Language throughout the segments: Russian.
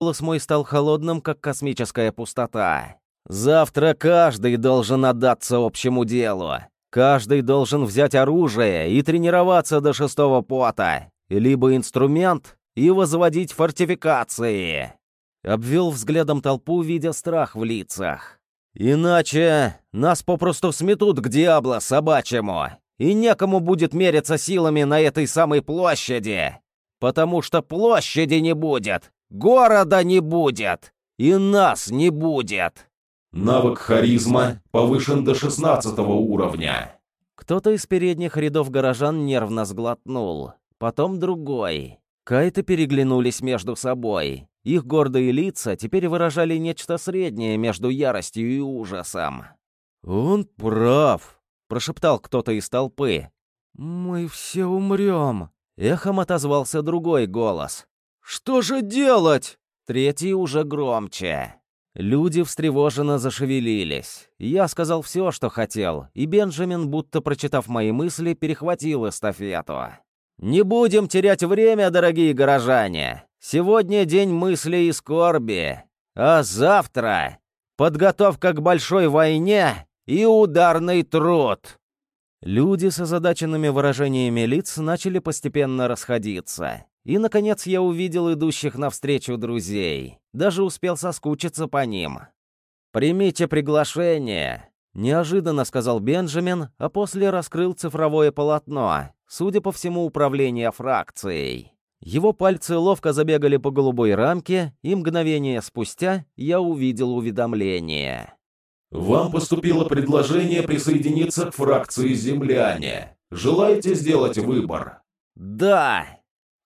Голос мой стал холодным, как космическая пустота. «Завтра каждый должен отдаться общему делу. Каждый должен взять оружие и тренироваться до шестого пота. Либо инструмент и возводить фортификации». Обвел взглядом толпу, видя страх в лицах. «Иначе нас попросту сметут к диабло собачьему, и некому будет мериться силами на этой самой площади, потому что площади не будет, города не будет, и нас не будет». Навык харизма повышен до 16 уровня. Кто-то из передних рядов горожан нервно сглотнул, потом другой. Кайты переглянулись между собой. Их гордые лица теперь выражали нечто среднее между яростью и ужасом. «Он прав», — прошептал кто-то из толпы. «Мы все умрем», — эхом отозвался другой голос. «Что же делать?» Третий уже громче. Люди встревоженно зашевелились. Я сказал все, что хотел, и Бенджамин, будто прочитав мои мысли, перехватил эстафету. «Не будем терять время, дорогие горожане! Сегодня день мысли и скорби, а завтра — подготовка к большой войне и ударный труд!» Люди с озадаченными выражениями лиц начали постепенно расходиться. И, наконец, я увидел идущих навстречу друзей. Даже успел соскучиться по ним. «Примите приглашение», — неожиданно сказал Бенджамин, а после раскрыл цифровое полотно, судя по всему, управление фракцией. Его пальцы ловко забегали по голубой рамке, и мгновение спустя я увидел уведомление. Вам поступило предложение присоединиться к фракции «Земляне». Желаете сделать выбор? «Да!»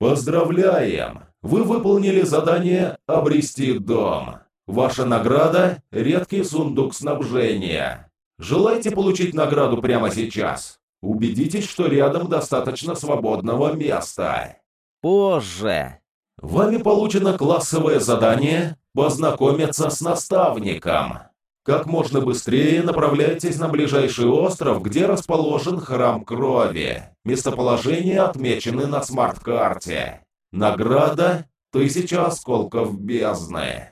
Поздравляем! Вы выполнили задание «Обрести дом». Ваша награда – редкий сундук снабжения. Желаете получить награду прямо сейчас? Убедитесь, что рядом достаточно свободного места. Позже. Вами получено классовое задание «Познакомиться с наставником». Как можно быстрее направляйтесь на ближайший остров, где расположен храм крови. Местоположение отмечены на смарт-карте. Награда – тысяча осколков бездны.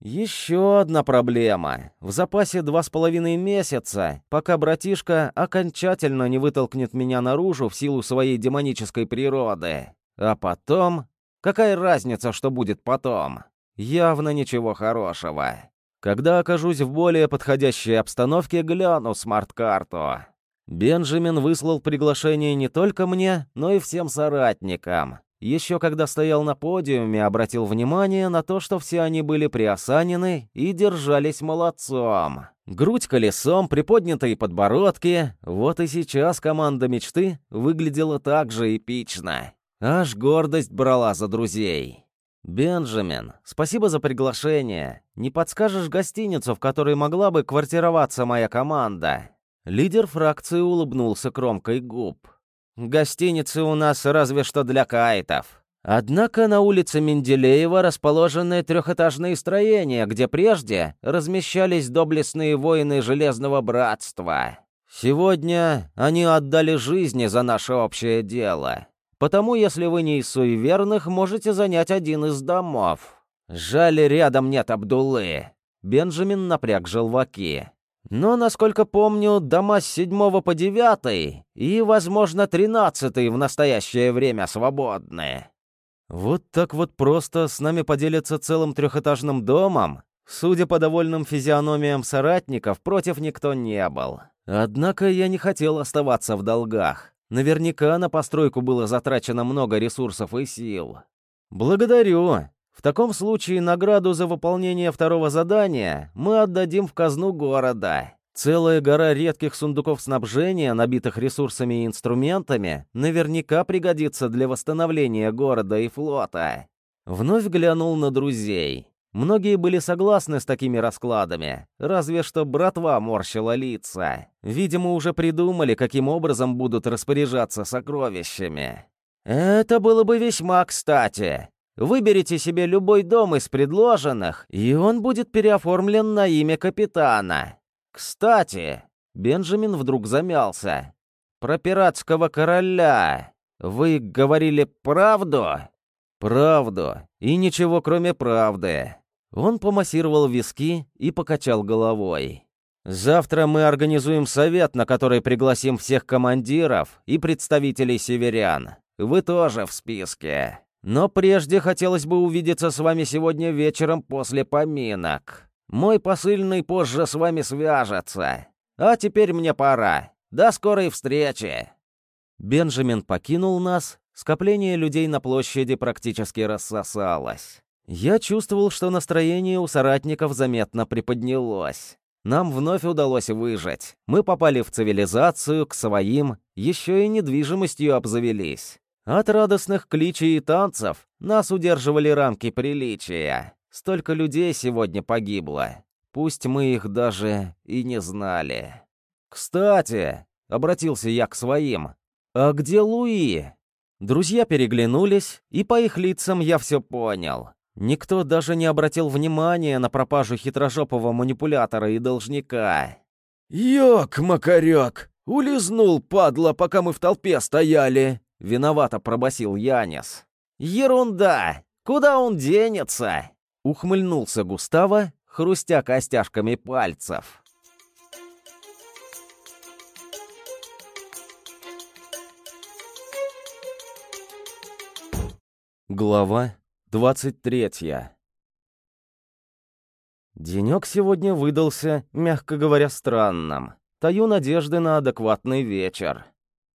Еще одна проблема. В запасе два с половиной месяца, пока братишка окончательно не вытолкнет меня наружу в силу своей демонической природы. А потом... Какая разница, что будет потом? Явно ничего хорошего. Когда окажусь в более подходящей обстановке, гляну смарт-карту. Бенджамин выслал приглашение не только мне, но и всем соратникам. Еще когда стоял на подиуме, обратил внимание на то, что все они были приосанены и держались молодцом. Грудь колесом, приподнятые подбородки. Вот и сейчас команда мечты выглядела так же эпично. Аж гордость брала за друзей. «Бенджамин, спасибо за приглашение. Не подскажешь гостиницу, в которой могла бы квартироваться моя команда?» Лидер фракции улыбнулся кромкой губ. «Гостиницы у нас разве что для кайтов. Однако на улице Менделеева расположены трехэтажные строения, где прежде размещались доблестные воины Железного Братства. Сегодня они отдали жизни за наше общее дело. Потому, если вы не из суеверных, можете занять один из домов. Жаль, рядом нет Абдуллы. Бенджамин напряг желваки. Но, насколько помню, дома с седьмого по девятый и, возможно, тринадцатый в настоящее время свободны. Вот так вот просто с нами поделятся целым трехэтажным домом? Судя по довольным физиономиям соратников, против никто не был. Однако я не хотел оставаться в долгах. Наверняка на постройку было затрачено много ресурсов и сил. Благодарю. В таком случае награду за выполнение второго задания мы отдадим в казну города. Целая гора редких сундуков снабжения, набитых ресурсами и инструментами, наверняка пригодится для восстановления города и флота. Вновь глянул на друзей. Многие были согласны с такими раскладами, разве что братва морщила лица. Видимо, уже придумали, каким образом будут распоряжаться сокровищами. Это было бы весьма кстати. Выберите себе любой дом из предложенных, и он будет переоформлен на имя капитана. Кстати, Бенджамин вдруг замялся. Про пиратского короля. Вы говорили правду? Правду. И ничего, кроме правды. Он помассировал виски и покачал головой. «Завтра мы организуем совет, на который пригласим всех командиров и представителей северян. Вы тоже в списке. Но прежде хотелось бы увидеться с вами сегодня вечером после поминок. Мой посыльный позже с вами свяжется. А теперь мне пора. До скорой встречи!» Бенджамин покинул нас, скопление людей на площади практически рассосалось. Я чувствовал, что настроение у соратников заметно приподнялось. Нам вновь удалось выжить. Мы попали в цивилизацию, к своим, еще и недвижимостью обзавелись. От радостных кличей и танцев нас удерживали рамки приличия. Столько людей сегодня погибло. Пусть мы их даже и не знали. «Кстати», — обратился я к своим, — «а где Луи?» Друзья переглянулись, и по их лицам я все понял. Никто даже не обратил внимания на пропажу хитрожопого манипулятора и должника. «Ёк-макарёк! Улизнул, падла, пока мы в толпе стояли!» — виновато пробасил Янис. «Ерунда! Куда он денется?» — ухмыльнулся Густава, хрустя костяшками пальцев. Глава 23. Денек сегодня выдался, мягко говоря, странным. Таю надежды на адекватный вечер.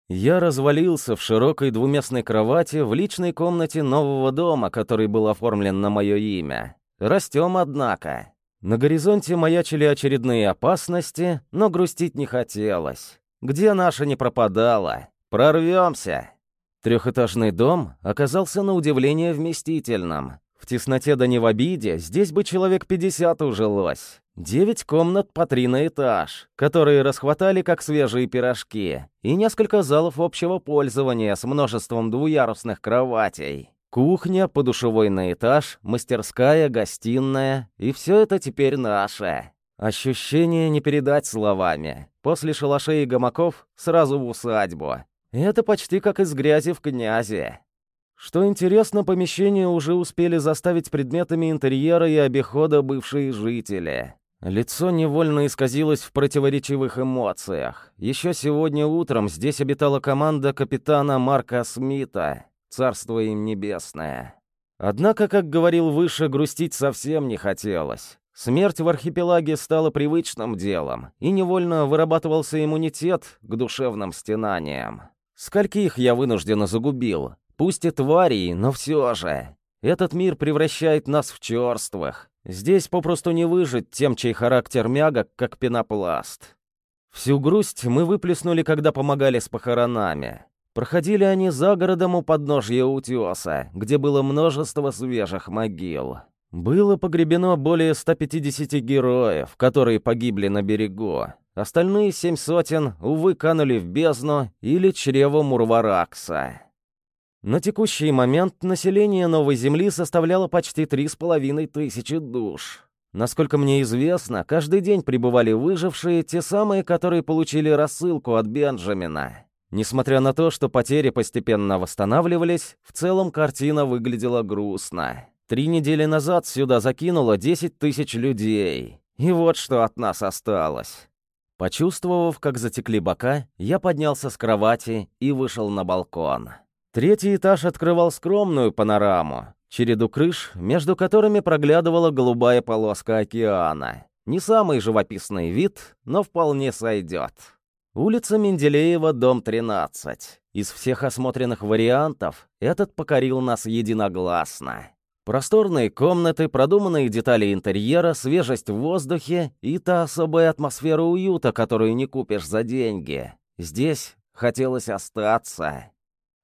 Я развалился в широкой двуместной кровати в личной комнате нового дома, который был оформлен на мое имя. Растем, однако. На горизонте маячили очередные опасности, но грустить не хотелось. Где наша не пропадала? Прорвемся! Трехэтажный дом оказался на удивление вместительным. В тесноте да не в обиде, здесь бы человек 50 ужилось. Девять комнат по три на этаж, которые расхватали как свежие пирожки, и несколько залов общего пользования с множеством двуярусных кроватей. Кухня, подушевой на этаж, мастерская, гостиная, и все это теперь наше. Ощущение не передать словами. После шалашей и гамаков сразу в усадьбу. Это почти как из грязи в князе. Что интересно, помещение уже успели заставить предметами интерьера и обихода бывшие жители. Лицо невольно исказилось в противоречивых эмоциях. Еще сегодня утром здесь обитала команда капитана Марка Смита, царство им небесное. Однако, как говорил выше, грустить совсем не хотелось. Смерть в архипелаге стала привычным делом, и невольно вырабатывался иммунитет к душевным стенаниям. Скольких я вынужденно загубил? Пусть и тварей, но все же. Этот мир превращает нас в черствых. Здесь попросту не выжить тем, чей характер мягок, как пенопласт. Всю грусть мы выплеснули, когда помогали с похоронами. Проходили они за городом у подножья утеса, где было множество свежих могил. Было погребено более 150 героев, которые погибли на берегу. Остальные семь сотен, увы, канули в бездну или чрево Мурваракса. На текущий момент население Новой Земли составляло почти три с половиной тысячи душ. Насколько мне известно, каждый день прибывали выжившие, те самые, которые получили рассылку от Бенджамина. Несмотря на то, что потери постепенно восстанавливались, в целом картина выглядела грустно. Три недели назад сюда закинуло 10 тысяч людей. И вот что от нас осталось. Почувствовав, как затекли бока, я поднялся с кровати и вышел на балкон. Третий этаж открывал скромную панораму, череду крыш, между которыми проглядывала голубая полоска океана. Не самый живописный вид, но вполне сойдет. Улица Менделеева, дом 13. Из всех осмотренных вариантов этот покорил нас единогласно. Просторные комнаты, продуманные детали интерьера, свежесть в воздухе и та особая атмосфера уюта, которую не купишь за деньги. Здесь хотелось остаться.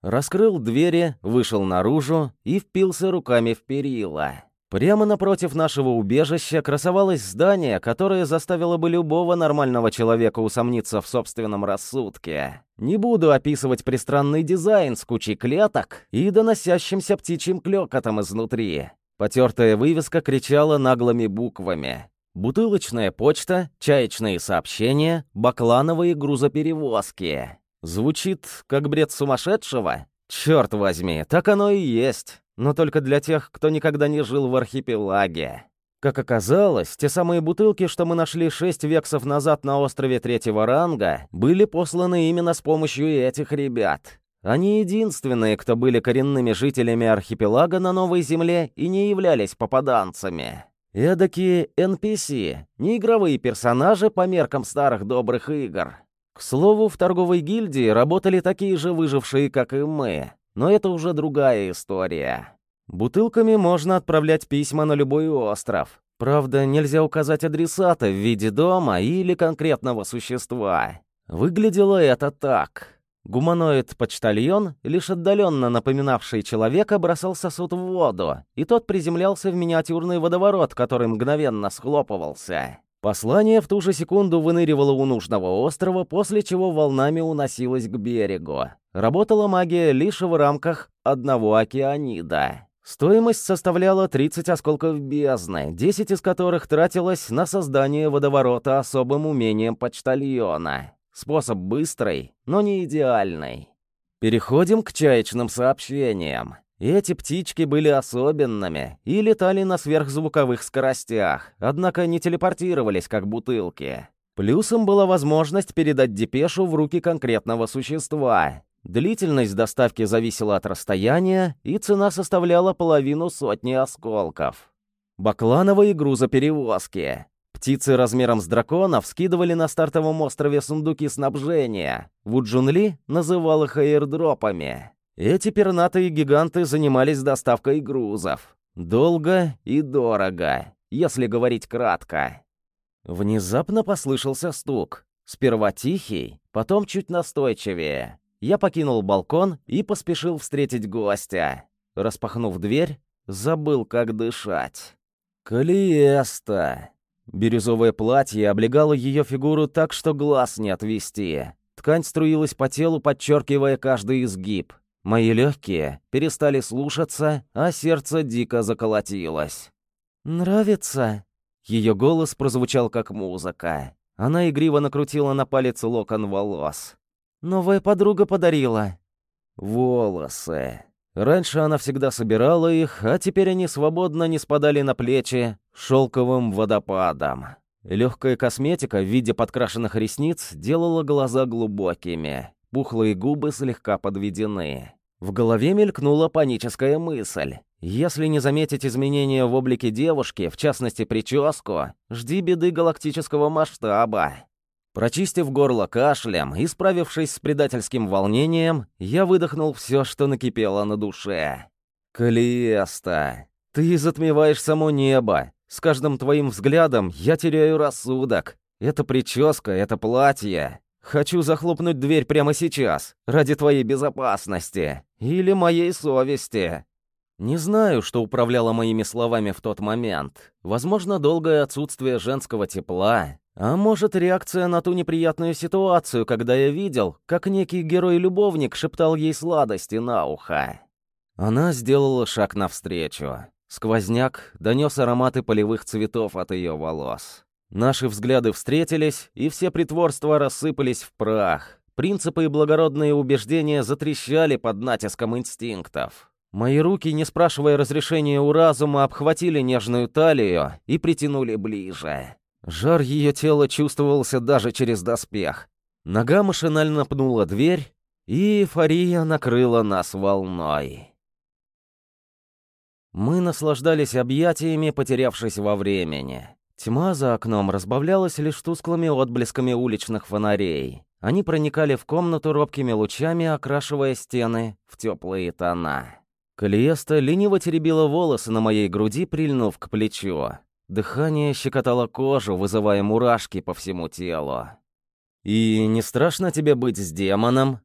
Раскрыл двери, вышел наружу и впился руками в перила. Прямо напротив нашего убежища красовалось здание, которое заставило бы любого нормального человека усомниться в собственном рассудке. Не буду описывать пристранный дизайн с кучей клеток и доносящимся птичьим клёкотом изнутри. Потертая вывеска кричала наглыми буквами. Бутылочная почта, чаечные сообщения, баклановые грузоперевозки. Звучит как бред сумасшедшего? Черт возьми, так оно и есть. Но только для тех, кто никогда не жил в архипелаге. Как оказалось, те самые бутылки, что мы нашли шесть вексов назад на острове третьего ранга, были посланы именно с помощью этих ребят. Они единственные, кто были коренными жителями архипелага на Новой Земле и не являлись попаданцами. Эдакие NPC, неигровые персонажи по меркам старых добрых игр. К слову, в торговой гильдии работали такие же выжившие, как и мы. Но это уже другая история. Бутылками можно отправлять письма на любой остров. Правда, нельзя указать адресата в виде дома или конкретного существа. Выглядело это так. Гуманоид-почтальон, лишь отдаленно напоминавший человека, бросал сосуд в воду, и тот приземлялся в миниатюрный водоворот, который мгновенно схлопывался. Послание в ту же секунду выныривало у нужного острова, после чего волнами уносилось к берегу. Работала магия лишь в рамках одного океанида. Стоимость составляла 30 осколков бездны, 10 из которых тратилось на создание водоворота особым умением почтальона. Способ быстрый, но не идеальный. Переходим к чаечным сообщениям. Эти птички были особенными и летали на сверхзвуковых скоростях, однако не телепортировались, как бутылки. Плюсом была возможность передать депешу в руки конкретного существа. Длительность доставки зависела от расстояния, и цена составляла половину сотни осколков. Баклановые грузоперевозки. Птицы размером с драконов скидывали на стартовом острове сундуки снабжения. Вуджунли называл их аирдропами. Эти пернатые гиганты занимались доставкой грузов. Долго и дорого, если говорить кратко. Внезапно послышался стук. Сперва тихий, потом чуть настойчивее. Я покинул балкон и поспешил встретить гостя. Распахнув дверь, забыл, как дышать. Калиеста. Бирюзовое платье облегало ее фигуру так, что глаз не отвести. Ткань струилась по телу, подчеркивая каждый изгиб. Мои легкие перестали слушаться, а сердце дико заколотилось. «Нравится?» Ее голос прозвучал как музыка. Она игриво накрутила на палец локон волос. «Новая подруга подарила». «Волосы». Раньше она всегда собирала их, а теперь они свободно не спадали на плечи шелковым водопадом. Легкая косметика в виде подкрашенных ресниц делала глаза глубокими. Пухлые губы слегка подведены. В голове мелькнула паническая мысль. Если не заметить изменения в облике девушки, в частности прическу, жди беды галактического масштаба. Прочистив горло кашлем и справившись с предательским волнением, я выдохнул все, что накипело на душе. «Калиеста, ты затмеваешь само небо. С каждым твоим взглядом я теряю рассудок. Это прическа, это платье. Хочу захлопнуть дверь прямо сейчас, ради твоей безопасности. Или моей совести. Не знаю, что управляло моими словами в тот момент. Возможно, долгое отсутствие женского тепла. А может, реакция на ту неприятную ситуацию, когда я видел, как некий герой-любовник шептал ей сладости на ухо. Она сделала шаг навстречу. Сквозняк донес ароматы полевых цветов от ее волос. Наши взгляды встретились, и все притворства рассыпались в прах. Принципы и благородные убеждения затрещали под натиском инстинктов. Мои руки, не спрашивая разрешения у разума, обхватили нежную талию и притянули ближе. Жар ее тела чувствовался даже через доспех. Нога машинально пнула дверь, и эйфория накрыла нас волной. Мы наслаждались объятиями, потерявшись во времени. Тьма за окном разбавлялась лишь тусклыми отблесками уличных фонарей. Они проникали в комнату робкими лучами, окрашивая стены в теплые тона. Калиеста лениво теребила волосы на моей груди, прильнув к плечу. Дыхание щекотало кожу, вызывая мурашки по всему телу. «И не страшно тебе быть с демоном?»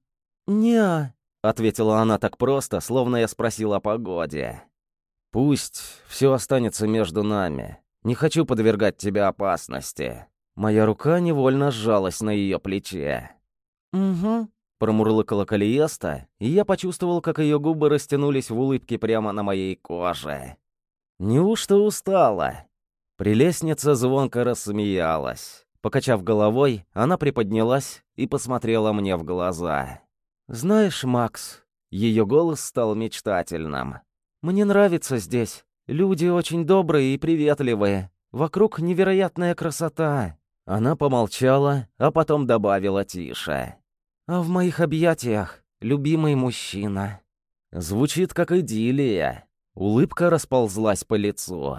«Не-а», ответила она так просто, словно я спросил о погоде. «Пусть все останется между нами. Не хочу подвергать тебя опасности». Моя рука невольно сжалась на ее плече. «Угу», — промурлыкала Калиеста, и я почувствовал, как ее губы растянулись в улыбке прямо на моей коже. «Неужто устала?» Прелестница звонко рассмеялась. Покачав головой, она приподнялась и посмотрела мне в глаза. «Знаешь, Макс...» Ее голос стал мечтательным. «Мне нравится здесь. Люди очень добрые и приветливые. Вокруг невероятная красота». Она помолчала, а потом добавила тише. «А в моих объятиях любимый мужчина». Звучит как идиллия. Улыбка расползлась по лицу.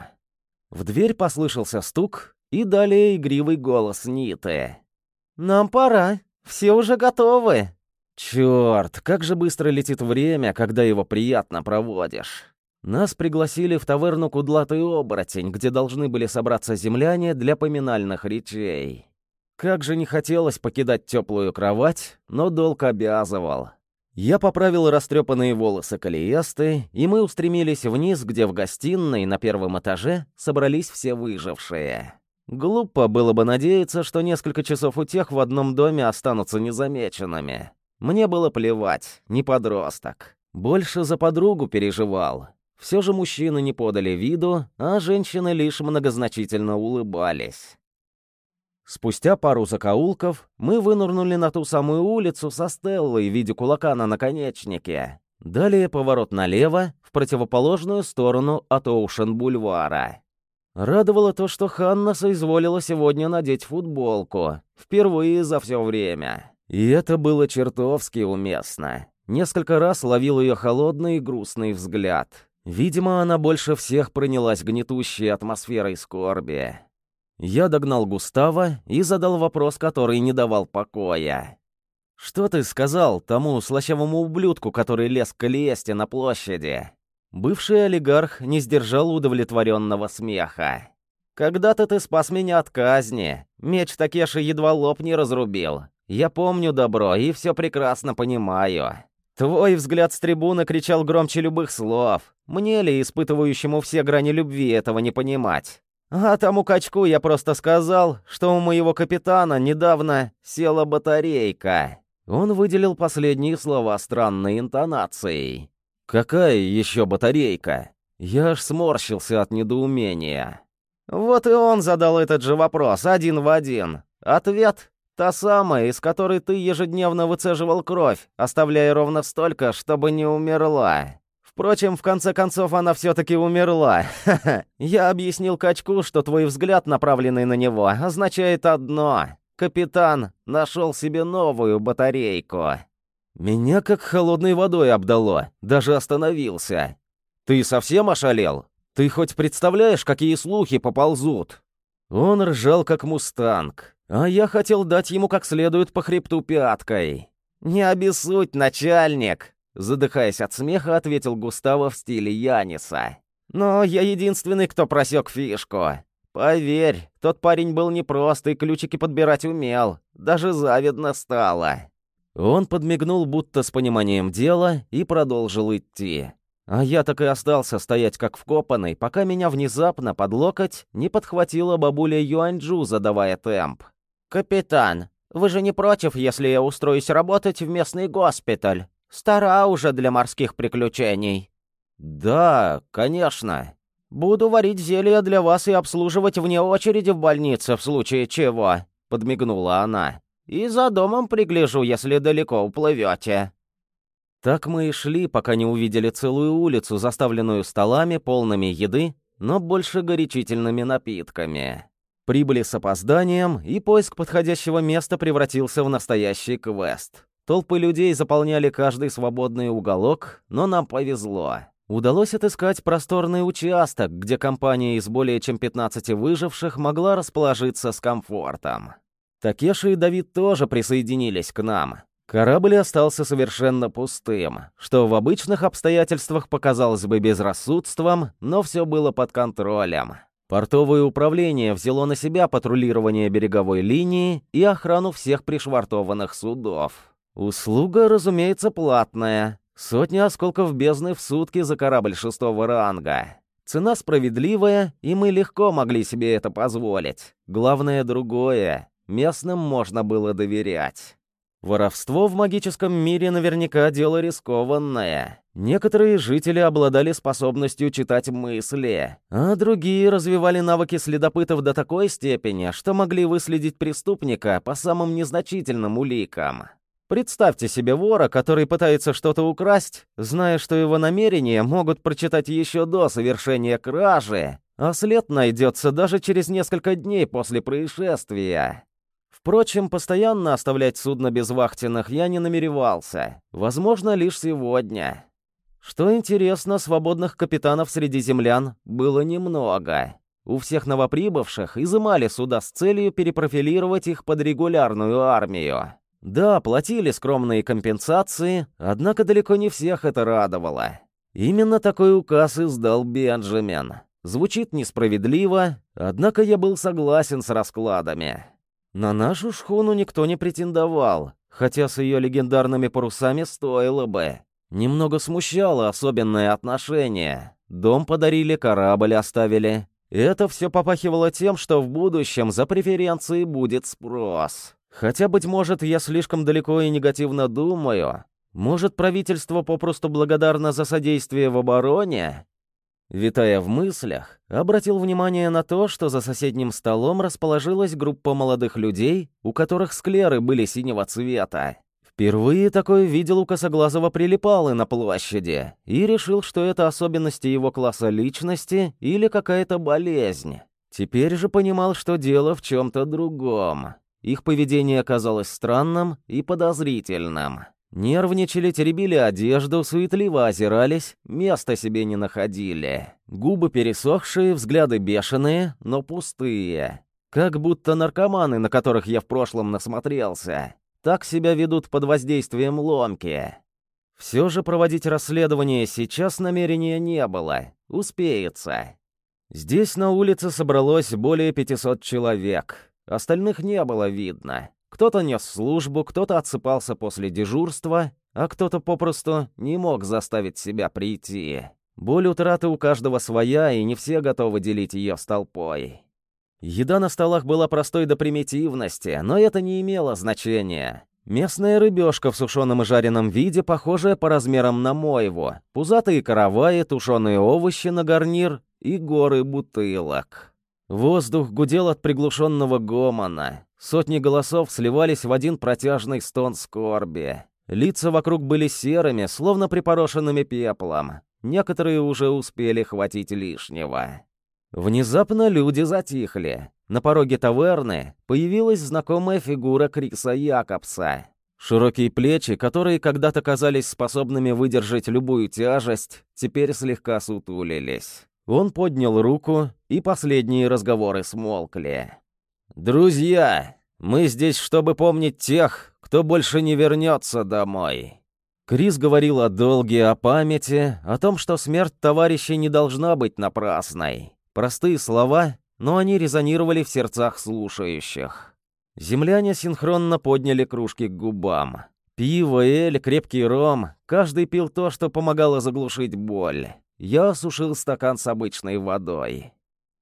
В дверь послышался стук, и далее игривый голос Ниты. «Нам пора. Все уже готовы». Черт, как же быстро летит время, когда его приятно проводишь. Нас пригласили в таверну «Кудлатый оборотень», где должны были собраться земляне для поминальных речей. Как же не хотелось покидать теплую кровать, но долг обязывал. Я поправил растрепанные волосы Калиесты, и мы устремились вниз, где в гостиной на первом этаже собрались все выжившие. Глупо было бы надеяться, что несколько часов у тех в одном доме останутся незамеченными. Мне было плевать, не подросток. Больше за подругу переживал. Все же мужчины не подали виду, а женщины лишь многозначительно улыбались. Спустя пару закоулков мы вынырнули на ту самую улицу со Стеллой в виде кулака на наконечнике. Далее поворот налево, в противоположную сторону от Оушен-бульвара. Радовало то, что Ханна соизволила сегодня надеть футболку. Впервые за все время. И это было чертовски уместно. Несколько раз ловил ее холодный и грустный взгляд. Видимо, она больше всех принялась гнетущей атмосферой скорби. Я догнал Густава и задал вопрос, который не давал покоя. «Что ты сказал тому слащавому ублюдку, который лез к Калиесте на площади?» Бывший олигарх не сдержал удовлетворенного смеха. «Когда-то ты спас меня от казни. Меч Такеши едва лоб не разрубил. Я помню добро и все прекрасно понимаю. Твой взгляд с трибуны кричал громче любых слов. Мне ли, испытывающему все грани любви, этого не понимать? А тому качку я просто сказал, что у моего капитана недавно села батарейка. Он выделил последние слова странной интонацией. «Какая еще батарейка?» Я аж сморщился от недоумения. Вот и он задал этот же вопрос, один в один. Ответ — та самая, из которой ты ежедневно выцеживал кровь, оставляя ровно столько, чтобы не умерла. Впрочем, в конце концов, она все-таки умерла. Я объяснил качку, что твой взгляд, направленный на него, означает одно. Капитан нашел себе новую батарейку. Меня как холодной водой обдало, даже остановился. Ты совсем ошалел? Ты хоть представляешь, какие слухи поползут? Он ржал, как мустанг, а я хотел дать ему как следует по хребту пяткой. «Не обессудь, начальник!» Задыхаясь от смеха, ответил Густаво в стиле Яниса. «Но я единственный, кто просек фишку. Поверь, тот парень был непрост и ключики подбирать умел. Даже завидно стало». Он подмигнул будто с пониманием дела и продолжил идти. А я так и остался стоять как вкопанный, пока меня внезапно под локоть не подхватила бабуля Юаньчжу, задавая темп. «Капитан, вы же не против, если я устроюсь работать в местный госпиталь?» Стара уже для морских приключений». «Да, конечно. Буду варить зелья для вас и обслуживать вне очереди в больнице в случае чего», — подмигнула она. «И за домом пригляжу, если далеко уплывете». Так мы и шли, пока не увидели целую улицу, заставленную столами, полными еды, но больше горячительными напитками. Прибыли с опозданием, и поиск подходящего места превратился в настоящий квест. Толпы людей заполняли каждый свободный уголок, но нам повезло. Удалось отыскать просторный участок, где компания из более чем 15 выживших могла расположиться с комфортом. Такеши и Давид тоже присоединились к нам. Корабль остался совершенно пустым, что в обычных обстоятельствах показалось бы безрассудством, но все было под контролем. Портовое управление взяло на себя патрулирование береговой линии и охрану всех пришвартованных судов. Услуга, разумеется, платная. Сотня осколков бездны в сутки за корабль шестого ранга. Цена справедливая, и мы легко могли себе это позволить. Главное другое. Местным можно было доверять. Воровство в магическом мире наверняка дело рискованное. Некоторые жители обладали способностью читать мысли, а другие развивали навыки следопытов до такой степени, что могли выследить преступника по самым незначительным уликам. Представьте себе вора, который пытается что-то украсть, зная, что его намерения могут прочитать еще до совершения кражи, а след найдется даже через несколько дней после происшествия. Впрочем, постоянно оставлять судно без вахтенных я не намеревался. Возможно, лишь сегодня. Что интересно, свободных капитанов среди землян было немного. У всех новоприбывших изымали суда с целью перепрофилировать их под регулярную армию. Да, платили скромные компенсации, однако далеко не всех это радовало. Именно такой указ издал Бенджамин. Звучит несправедливо, однако я был согласен с раскладами. На нашу шхуну никто не претендовал, хотя с ее легендарными парусами стоило бы. Немного смущало особенное отношение. Дом подарили, корабль оставили. Это все попахивало тем, что в будущем за преференции будет спрос. Хотя, быть может, я слишком далеко и негативно думаю. Может, правительство попросту благодарно за содействие в обороне? Витая в мыслях, обратил внимание на то, что за соседним столом расположилась группа молодых людей, у которых склеры были синего цвета. Впервые такое видел у Косоглазого прилипалы на площади и решил, что это особенности его класса личности или какая-то болезнь. Теперь же понимал, что дело в чем-то другом. Их поведение оказалось странным и подозрительным. Нервничали, теребили одежду, суетливо озирались, места себе не находили. Губы пересохшие, взгляды бешеные, но пустые. Как будто наркоманы, на которых я в прошлом насмотрелся. Так себя ведут под воздействием ломки. Все же проводить расследование сейчас намерения не было. Успеется. Здесь на улице собралось более 500 человек. Остальных не было видно. Кто-то нес службу, кто-то отсыпался после дежурства, а кто-то попросту не мог заставить себя прийти. Боль утраты у каждого своя, и не все готовы делить ее с толпой. Еда на столах была простой до примитивности, но это не имело значения. Местная рыбешка в сушеном и жареном виде, похожая по размерам на мойву, пузатые караваи, тушеные овощи на гарнир и горы бутылок. Воздух гудел от приглушенного гомона. Сотни голосов сливались в один протяжный стон скорби. Лица вокруг были серыми, словно припорошенными пеплом. Некоторые уже успели хватить лишнего. Внезапно люди затихли. На пороге таверны появилась знакомая фигура Криса Якобса. Широкие плечи, которые когда-то казались способными выдержать любую тяжесть, теперь слегка сутулились. Он поднял руку, и последние разговоры смолкли. «Друзья, мы здесь, чтобы помнить тех, кто больше не вернется домой». Крис говорил о долге, о памяти, о том, что смерть товарищей не должна быть напрасной. Простые слова, но они резонировали в сердцах слушающих. Земляне синхронно подняли кружки к губам. Пиво, эль, крепкий ром, каждый пил то, что помогало заглушить боль. Я осушил стакан с обычной водой.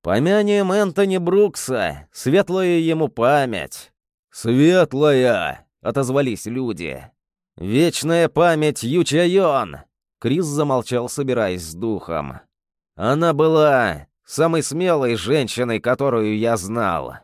«Помянем Энтони Брукса, светлая ему память». «Светлая!» — отозвались люди. «Вечная память Ючайон!» Крис замолчал, собираясь с духом. «Она была самой смелой женщиной, которую я знал».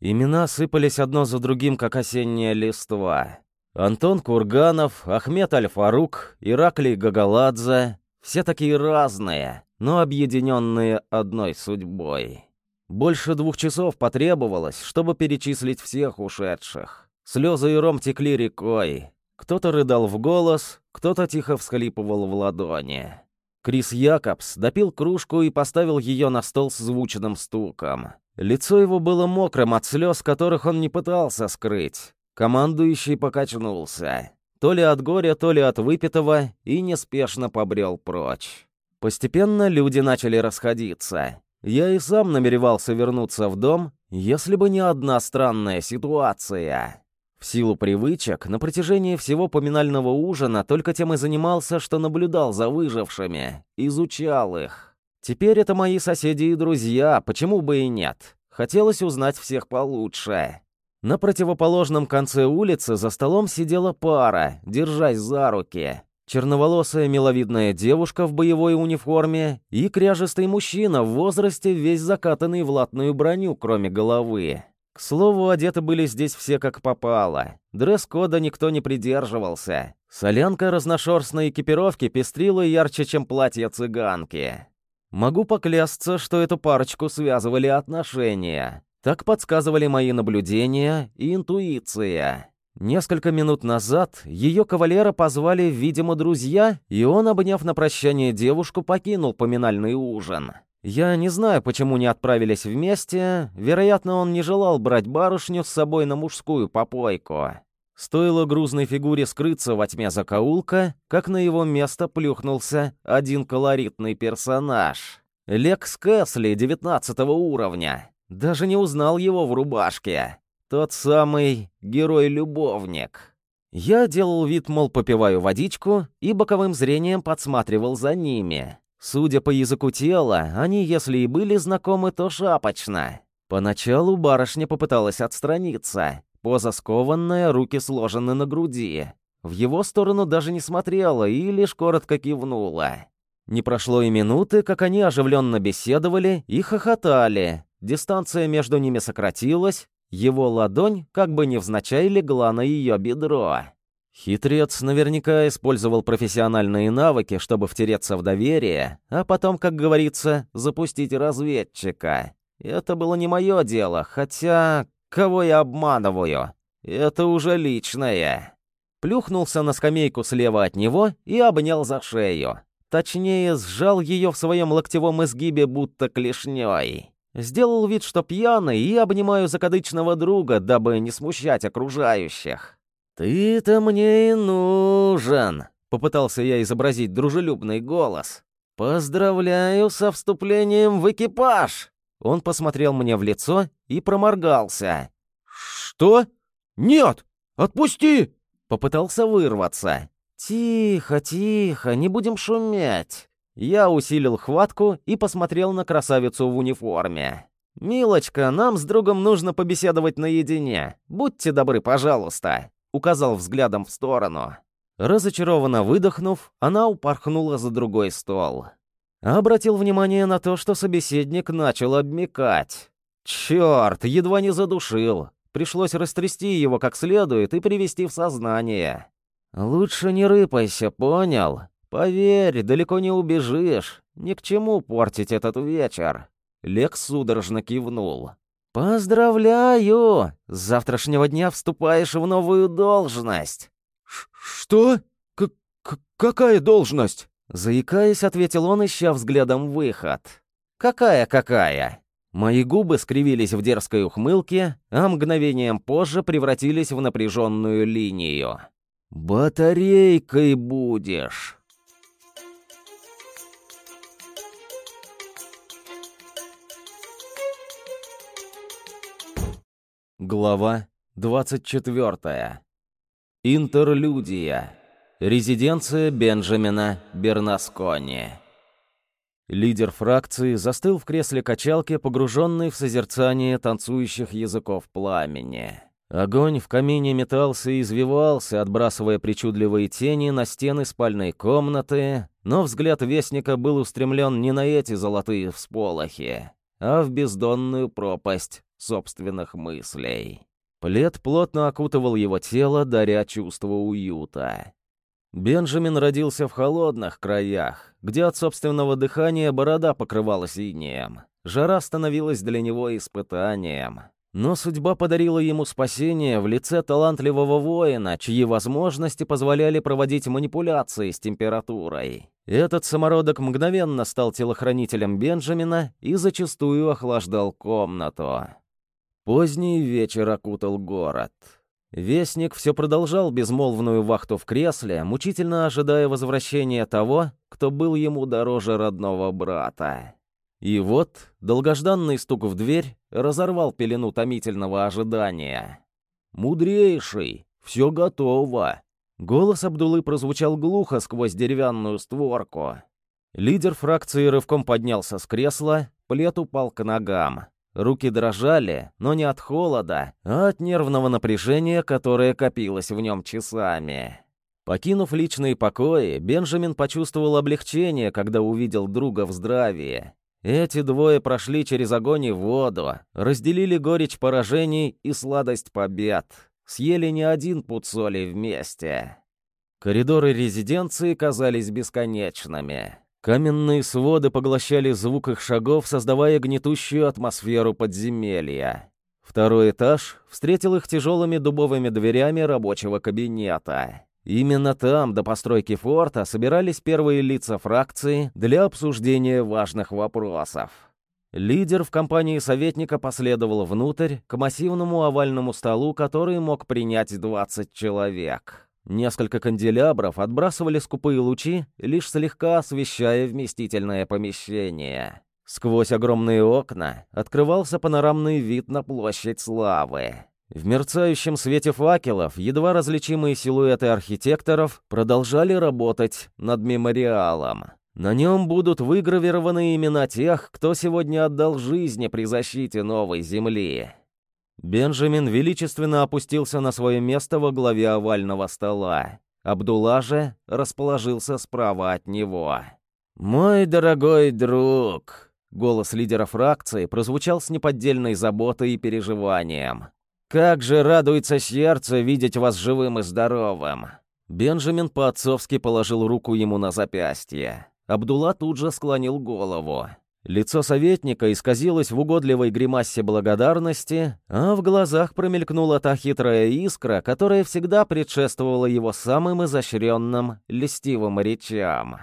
Имена сыпались одно за другим, как осенняя листва. Антон Курганов, Ахмед Аль-Фарук, Ираклий Гагаладзе, все такие разные, но объединенные одной судьбой. Больше двух часов потребовалось, чтобы перечислить всех ушедших. Слезы и ром текли рекой. Кто-то рыдал в голос, кто-то тихо всхлипывал в ладони. Крис Якобс допил кружку и поставил ее на стол с звучным стуком. Лицо его было мокрым от слез, которых он не пытался скрыть. Командующий покачнулся то ли от горя, то ли от выпитого, и неспешно побрел прочь. Постепенно люди начали расходиться. Я и сам намеревался вернуться в дом, если бы не одна странная ситуация. В силу привычек, на протяжении всего поминального ужина только тем и занимался, что наблюдал за выжившими, изучал их. Теперь это мои соседи и друзья, почему бы и нет. Хотелось узнать всех получше. На противоположном конце улицы за столом сидела пара, держась за руки. Черноволосая миловидная девушка в боевой униформе и кряжестый мужчина в возрасте, весь закатанный в латную броню, кроме головы. К слову, одеты были здесь все как попало. Дресс-кода никто не придерживался. Солянка разношерстной экипировки пестрила ярче, чем платье цыганки. Могу поклясться, что эту парочку связывали отношения. Так подсказывали мои наблюдения и интуиция. Несколько минут назад ее кавалера позвали, видимо, друзья, и он, обняв на прощание девушку, покинул поминальный ужин. Я не знаю, почему не отправились вместе. Вероятно, он не желал брать барышню с собой на мужскую попойку. Стоило грузной фигуре скрыться во тьме закоулка, как на его место плюхнулся один колоритный персонаж. Лекс Кэсли, 19 уровня. Даже не узнал его в рубашке. Тот самый герой-любовник. Я делал вид, мол, попиваю водичку, и боковым зрением подсматривал за ними. Судя по языку тела, они, если и были знакомы, то шапочно. Поначалу барышня попыталась отстраниться. Поза скованная, руки сложены на груди. В его сторону даже не смотрела и лишь коротко кивнула. Не прошло и минуты, как они оживленно беседовали и хохотали. Дистанция между ними сократилась, его ладонь как бы невзначай легла на ее бедро. Хитрец наверняка использовал профессиональные навыки, чтобы втереться в доверие, а потом, как говорится, запустить разведчика. Это было не мое дело, хотя... Кого я обманываю? Это уже личное. Плюхнулся на скамейку слева от него и обнял за шею. Точнее, сжал ее в своем локтевом изгибе, будто клешней. Сделал вид, что пьяный, и обнимаю закадычного друга, дабы не смущать окружающих. «Ты-то мне и нужен», — попытался я изобразить дружелюбный голос. «Поздравляю со вступлением в экипаж!» Он посмотрел мне в лицо и проморгался. «Что? Нет! Отпусти!» Попытался вырваться. «Тихо, тихо, не будем шуметь!» Я усилил хватку и посмотрел на красавицу в униформе. «Милочка, нам с другом нужно побеседовать наедине. Будьте добры, пожалуйста указал взглядом в сторону. Разочарованно выдохнув, она упорхнула за другой стол. Обратил внимание на то, что собеседник начал обмекать. Черт, едва не задушил. Пришлось растрясти его как следует и привести в сознание. «Лучше не рыпайся, понял? Поверь, далеко не убежишь. Ни к чему портить этот вечер». Лекс судорожно кивнул. «Поздравляю! С завтрашнего дня вступаешь в новую должность!» «Что? К -к Какая должность?» Заикаясь, ответил он, ища взглядом выход. «Какая-какая?» Мои губы скривились в дерзкой ухмылке, а мгновением позже превратились в напряженную линию. «Батарейкой будешь!» Глава 24. Интерлюдия. Резиденция Бенджамина Бернаскони. Лидер фракции застыл в кресле качалки, погруженный в созерцание танцующих языков пламени. Огонь в камине метался и извивался, отбрасывая причудливые тени на стены спальной комнаты, но взгляд Вестника был устремлен не на эти золотые всполохи, а в бездонную пропасть собственных мыслей. Плед плотно окутывал его тело, даря чувство уюта. Бенджамин родился в холодных краях, где от собственного дыхания борода покрывалась инеем. Жара становилась для него испытанием. Но судьба подарила ему спасение в лице талантливого воина, чьи возможности позволяли проводить манипуляции с температурой. Этот самородок мгновенно стал телохранителем Бенджамина и зачастую охлаждал комнату. Поздний вечер окутал город. Вестник все продолжал безмолвную вахту в кресле, мучительно ожидая возвращения того, кто был ему дороже родного брата. И вот долгожданный стук в дверь разорвал пелену томительного ожидания. «Мудрейший! Все готово!» Голос Абдулы прозвучал глухо сквозь деревянную створку. Лидер фракции рывком поднялся с кресла, плед упал к ногам. Руки дрожали, но не от холода, а от нервного напряжения, которое копилось в нем часами. Покинув личные покои, Бенджамин почувствовал облегчение, когда увидел друга в здравии. Эти двое прошли через огонь и воду, разделили горечь поражений и сладость побед, съели не один пуд соли вместе. Коридоры резиденции казались бесконечными. Каменные своды поглощали звук их шагов, создавая гнетущую атмосферу подземелья. Второй этаж встретил их тяжелыми дубовыми дверями рабочего кабинета. Именно там, до постройки форта, собирались первые лица фракции для обсуждения важных вопросов. Лидер в компании советника последовал внутрь, к массивному овальному столу, который мог принять 20 человек. Несколько канделябров отбрасывали скупые лучи, лишь слегка освещая вместительное помещение. Сквозь огромные окна открывался панорамный вид на площадь славы. В мерцающем свете факелов едва различимые силуэты архитекторов продолжали работать над мемориалом. На нем будут выгравированы имена тех, кто сегодня отдал жизни при защите новой земли. Бенджамин величественно опустился на свое место во главе овального стола. Абдулла же расположился справа от него. «Мой дорогой друг!» Голос лидера фракции прозвучал с неподдельной заботой и переживанием. «Как же радуется сердце видеть вас живым и здоровым!» Бенджамин по-отцовски положил руку ему на запястье. Абдулла тут же склонил голову. Лицо советника исказилось в угодливой гримасе благодарности, а в глазах промелькнула та хитрая искра, которая всегда предшествовала его самым изощренным, льстивым речам.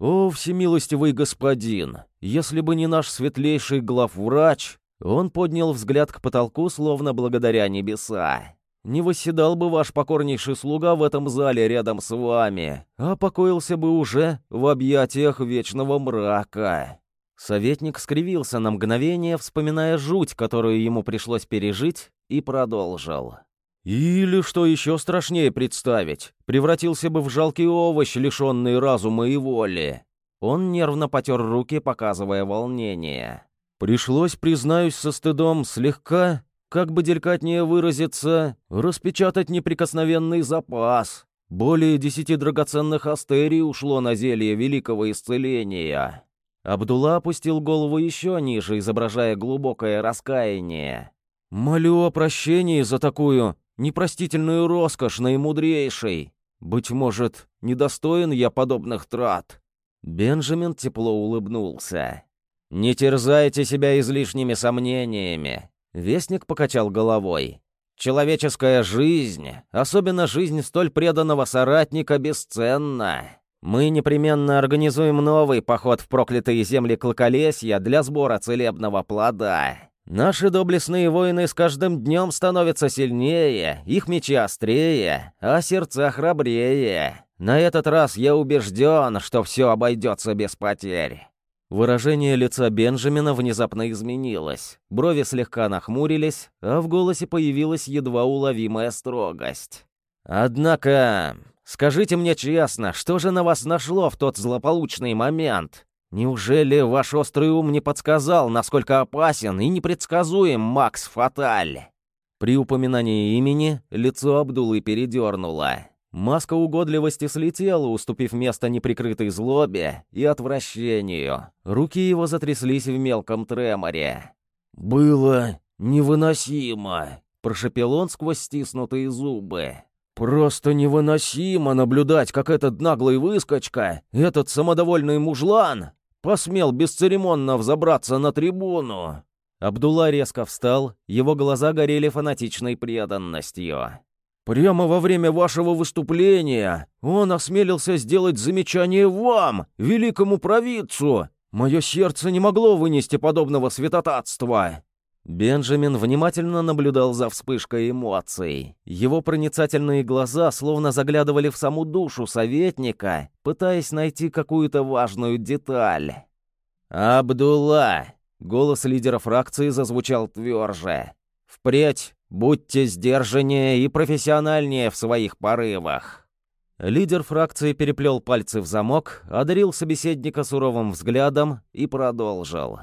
«О, всемилостивый господин, если бы не наш светлейший главврач, он поднял взгляд к потолку, словно благодаря небеса. «Не восседал бы ваш покорнейший слуга в этом зале рядом с вами, а покоился бы уже в объятиях вечного мрака». Советник скривился на мгновение, вспоминая жуть, которую ему пришлось пережить, и продолжил. «Или, что еще страшнее представить, превратился бы в жалкий овощ, лишенный разума и воли». Он нервно потер руки, показывая волнение. Пришлось, признаюсь со стыдом, слегка, как бы деликатнее выразиться, распечатать неприкосновенный запас. Более десяти драгоценных астерий ушло на зелье великого исцеления. Абдулла опустил голову еще ниже, изображая глубокое раскаяние. «Молю о прощении за такую непростительную роскошь наимудрейшей. Быть может, недостоин я подобных трат?» Бенджамин тепло улыбнулся. «Не терзайте себя излишними сомнениями», — Вестник покачал головой. «Человеческая жизнь, особенно жизнь столь преданного соратника, бесценна. Мы непременно организуем новый поход в проклятые земли Клоколесья для сбора целебного плода. Наши доблестные воины с каждым днем становятся сильнее, их мечи острее, а сердца храбрее. На этот раз я убежден, что все обойдется без потерь». Выражение лица Бенджамина внезапно изменилось. Брови слегка нахмурились, а в голосе появилась едва уловимая строгость. «Однако, скажите мне честно, что же на вас нашло в тот злополучный момент? Неужели ваш острый ум не подсказал, насколько опасен и непредсказуем Макс Фаталь?» При упоминании имени лицо Абдулы передернуло. Маска угодливости слетела, уступив место неприкрытой злобе и отвращению. Руки его затряслись в мелком треморе. «Было невыносимо», — прошепел он сквозь стиснутые зубы. «Просто невыносимо наблюдать, как этот наглый выскочка, этот самодовольный мужлан, посмел бесцеремонно взобраться на трибуну». Абдулла резко встал, его глаза горели фанатичной преданностью. Прямо во время вашего выступления он осмелился сделать замечание вам, великому провидцу. Мое сердце не могло вынести подобного святотатства». Бенджамин внимательно наблюдал за вспышкой эмоций. Его проницательные глаза словно заглядывали в саму душу советника, пытаясь найти какую-то важную деталь. «Абдулла!» — голос лидера фракции зазвучал тверже. «Впредь Будьте сдержаннее и профессиональнее в своих порывах». Лидер фракции переплел пальцы в замок, одарил собеседника суровым взглядом и продолжил.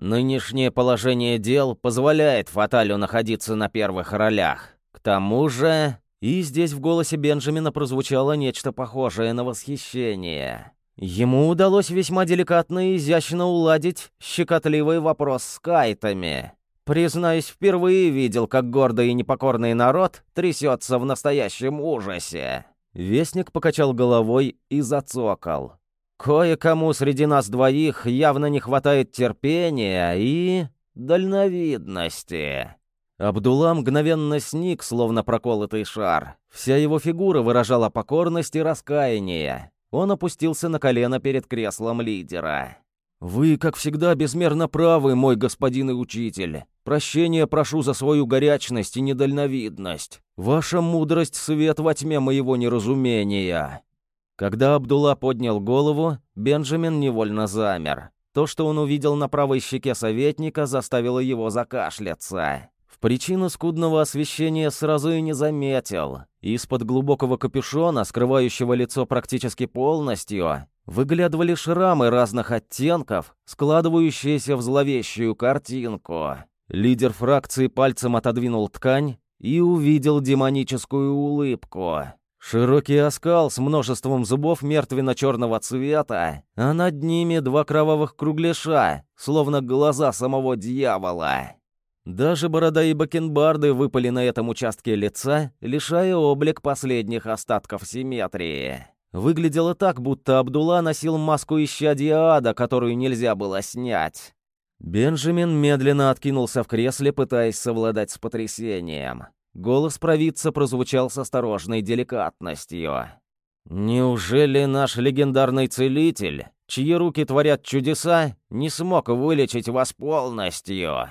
«Нынешнее положение дел позволяет Фаталю находиться на первых ролях. К тому же...» И здесь в голосе Бенджамина прозвучало нечто похожее на восхищение. Ему удалось весьма деликатно и изящно уладить щекотливый вопрос с кайтами. Признаюсь, впервые видел, как гордый и непокорный народ трясется в настоящем ужасе. Вестник покачал головой и зацокал. Кое-кому среди нас двоих явно не хватает терпения и... дальновидности. Абдулла мгновенно сник, словно проколотый шар. Вся его фигура выражала покорность и раскаяние. Он опустился на колено перед креслом лидера. «Вы, как всегда, безмерно правы, мой господин и учитель. Прощения прошу за свою горячность и недальновидность. Ваша мудрость — свет во тьме моего неразумения». Когда Абдулла поднял голову, Бенджамин невольно замер. То, что он увидел на правой щеке советника, заставило его закашляться. Причину скудного освещения сразу и не заметил. Из-под глубокого капюшона, скрывающего лицо практически полностью, выглядывали шрамы разных оттенков, складывающиеся в зловещую картинку. Лидер фракции пальцем отодвинул ткань и увидел демоническую улыбку. Широкий оскал с множеством зубов мертвенно-черного цвета, а над ними два кровавых кругляша, словно глаза самого дьявола. Даже борода и бакенбарды выпали на этом участке лица, лишая облик последних остатков симметрии. Выглядело так, будто Абдулла носил маску исчадия ада, которую нельзя было снять. Бенджамин медленно откинулся в кресле, пытаясь совладать с потрясением. Голос провидца прозвучал с осторожной деликатностью. «Неужели наш легендарный целитель, чьи руки творят чудеса, не смог вылечить вас полностью?»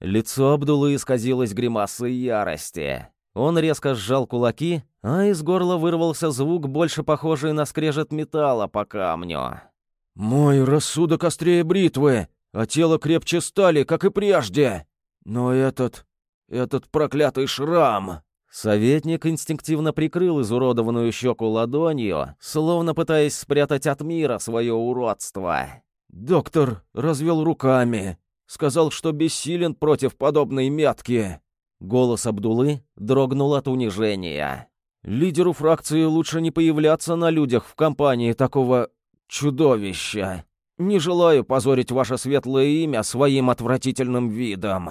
Лицо Абдулы исказилось гримасой ярости. Он резко сжал кулаки, а из горла вырвался звук, больше похожий на скрежет металла по камню. «Мой рассудок острее бритвы, а тело крепче стали, как и прежде. Но этот... этот проклятый шрам...» Советник инстинктивно прикрыл изуродованную щеку ладонью, словно пытаясь спрятать от мира свое уродство. Доктор развел руками, Сказал, что бессилен против подобной метки. Голос Абдулы дрогнул от унижения. Лидеру фракции лучше не появляться на людях в компании такого чудовища. Не желаю позорить ваше светлое имя своим отвратительным видом».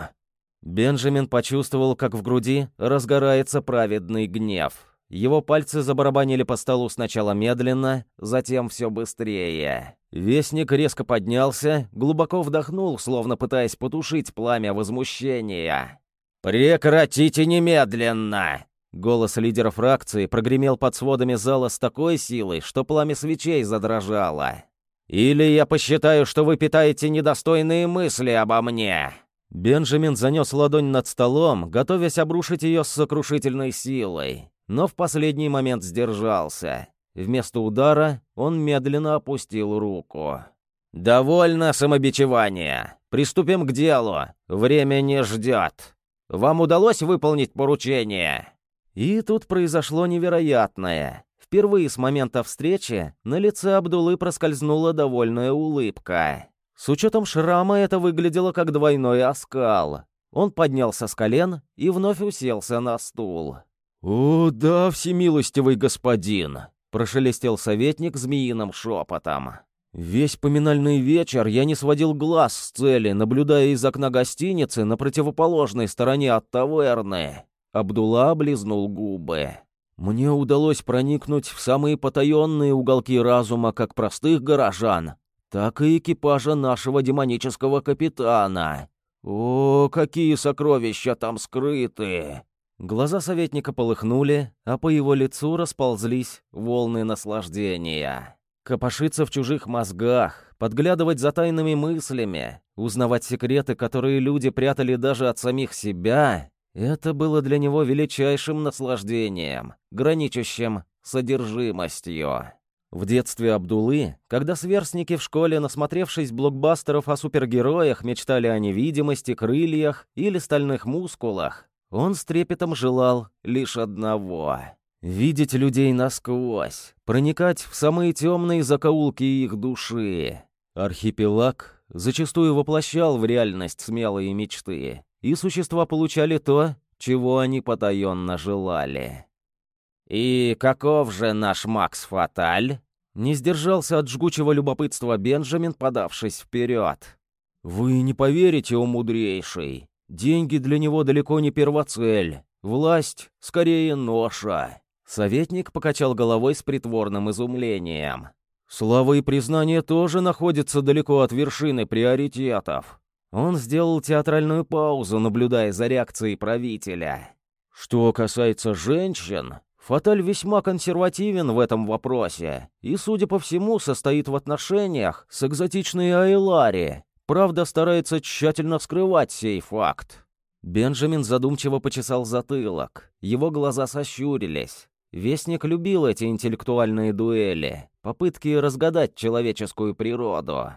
Бенджамин почувствовал, как в груди разгорается праведный гнев. Его пальцы забарабанили по столу сначала медленно, затем все быстрее. Вестник резко поднялся, глубоко вдохнул, словно пытаясь потушить пламя возмущения. «Прекратите немедленно!» Голос лидера фракции прогремел под сводами зала с такой силой, что пламя свечей задрожало. «Или я посчитаю, что вы питаете недостойные мысли обо мне!» Бенджамин занес ладонь над столом, готовясь обрушить ее с сокрушительной силой но в последний момент сдержался. Вместо удара он медленно опустил руку. «Довольно самобичевания. Приступим к делу. Время не ждет. Вам удалось выполнить поручение?» И тут произошло невероятное. Впервые с момента встречи на лице Абдулы проскользнула довольная улыбка. С учетом шрама это выглядело как двойной оскал. Он поднялся с колен и вновь уселся на стул. «О, да, всемилостивый господин!» — прошелестел советник змеиным шепотом. Весь поминальный вечер я не сводил глаз с цели, наблюдая из окна гостиницы на противоположной стороне от таверны. Абдулла облизнул губы. Мне удалось проникнуть в самые потаенные уголки разума как простых горожан, так и экипажа нашего демонического капитана. О, какие сокровища там скрыты! Глаза советника полыхнули, а по его лицу расползлись волны наслаждения. Копошиться в чужих мозгах, подглядывать за тайными мыслями, узнавать секреты, которые люди прятали даже от самих себя — это было для него величайшим наслаждением, граничащим содержимостью. В детстве Абдулы, когда сверстники в школе, насмотревшись блокбастеров о супергероях, мечтали о невидимости, крыльях или стальных мускулах, он с трепетом желал лишь одного — видеть людей насквозь, проникать в самые темные закоулки их души. Архипелаг зачастую воплощал в реальность смелые мечты, и существа получали то, чего они потаенно желали. «И каков же наш Макс Фаталь?» Не сдержался от жгучего любопытства Бенджамин, подавшись вперед. «Вы не поверите, о мудрейший. Деньги для него далеко не первоцель. Власть — скорее ноша». Советник покачал головой с притворным изумлением. «Слава и признание тоже находятся далеко от вершины приоритетов». Он сделал театральную паузу, наблюдая за реакцией правителя. «Что касается женщин, Фаталь весьма консервативен в этом вопросе и, судя по всему, состоит в отношениях с экзотичной Айлари. Правда, старается тщательно скрывать сей факт. Бенджамин задумчиво почесал затылок. Его глаза сощурились. Вестник любил эти интеллектуальные дуэли, попытки разгадать человеческую природу.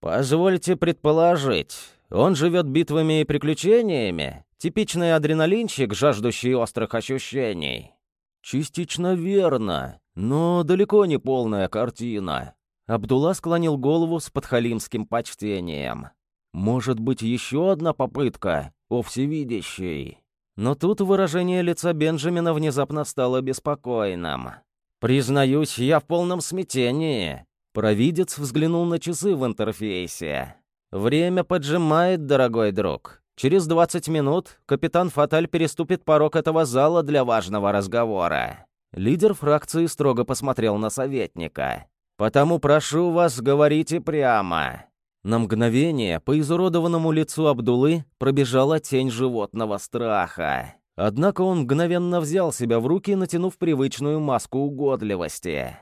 «Позвольте предположить, он живет битвами и приключениями? Типичный адреналинчик, жаждущий острых ощущений?» «Частично верно, но далеко не полная картина». Абдулла склонил голову с подхалимским почтением. «Может быть, еще одна попытка, о всевидящий?» Но тут выражение лица Бенджамина внезапно стало беспокойным. «Признаюсь, я в полном смятении». Провидец взглянул на часы в интерфейсе. «Время поджимает, дорогой друг. Через 20 минут капитан Фаталь переступит порог этого зала для важного разговора. Лидер фракции строго посмотрел на советника. «Потому прошу вас, говорите прямо». На мгновение по изуродованному лицу Абдулы пробежала тень животного страха. Однако он мгновенно взял себя в руки, натянув привычную маску угодливости.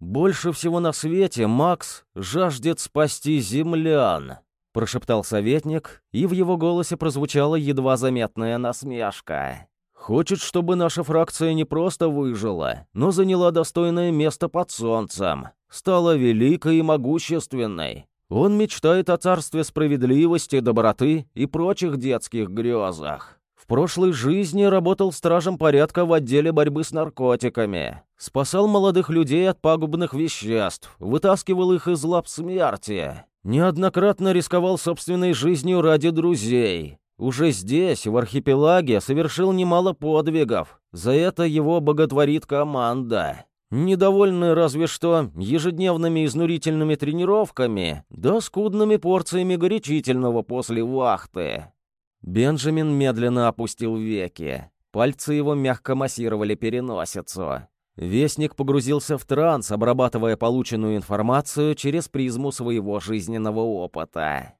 «Больше всего на свете Макс жаждет спасти землян», — прошептал советник, и в его голосе прозвучала едва заметная насмешка. «Хочет, чтобы наша фракция не просто выжила, но заняла достойное место под солнцем, стала великой и могущественной. Он мечтает о царстве справедливости, доброты и прочих детских грезах. В прошлой жизни работал стражем порядка в отделе борьбы с наркотиками. Спасал молодых людей от пагубных веществ, вытаскивал их из лап смерти. Неоднократно рисковал собственной жизнью ради друзей. Уже здесь, в архипелаге, совершил немало подвигов. За это его боготворит команда. Недовольны разве что ежедневными изнурительными тренировками, да скудными порциями горячительного после вахты. Бенджамин медленно опустил веки. Пальцы его мягко массировали переносицу. Вестник погрузился в транс, обрабатывая полученную информацию через призму своего жизненного опыта.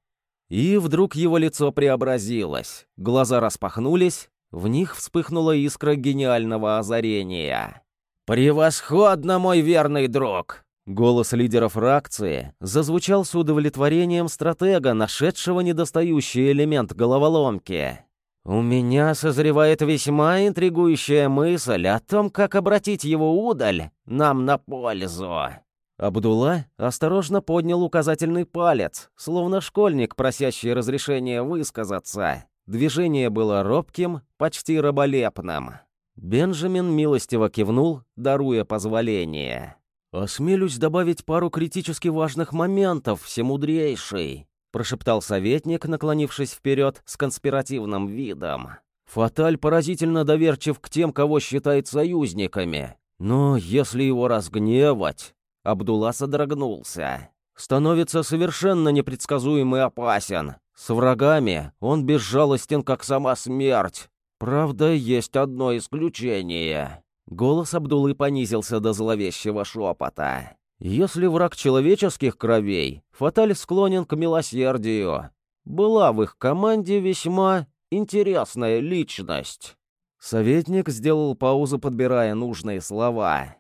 И вдруг его лицо преобразилось, глаза распахнулись, в них вспыхнула искра гениального озарения. «Превосходно, мой верный друг!» Голос лидера фракции зазвучал с удовлетворением стратега, нашедшего недостающий элемент головоломки. «У меня созревает весьма интригующая мысль о том, как обратить его удаль нам на пользу». Абдулла осторожно поднял указательный палец, словно школьник, просящий разрешения высказаться. Движение было робким, почти раболепным. Бенджамин милостиво кивнул, даруя позволение. «Осмелюсь добавить пару критически важных моментов, всемудрейший», прошептал советник, наклонившись вперед с конспиративным видом. «Фаталь поразительно доверчив к тем, кого считает союзниками. Но если его разгневать...» Абдулла содрогнулся. «Становится совершенно непредсказуем и опасен. С врагами он безжалостен, как сама смерть. Правда, есть одно исключение». Голос Абдулы понизился до зловещего шепота. Если враг человеческих кровей, Фаталь склонен к милосердию. Была в их команде весьма интересная личность. Советник сделал паузу, подбирая нужные слова.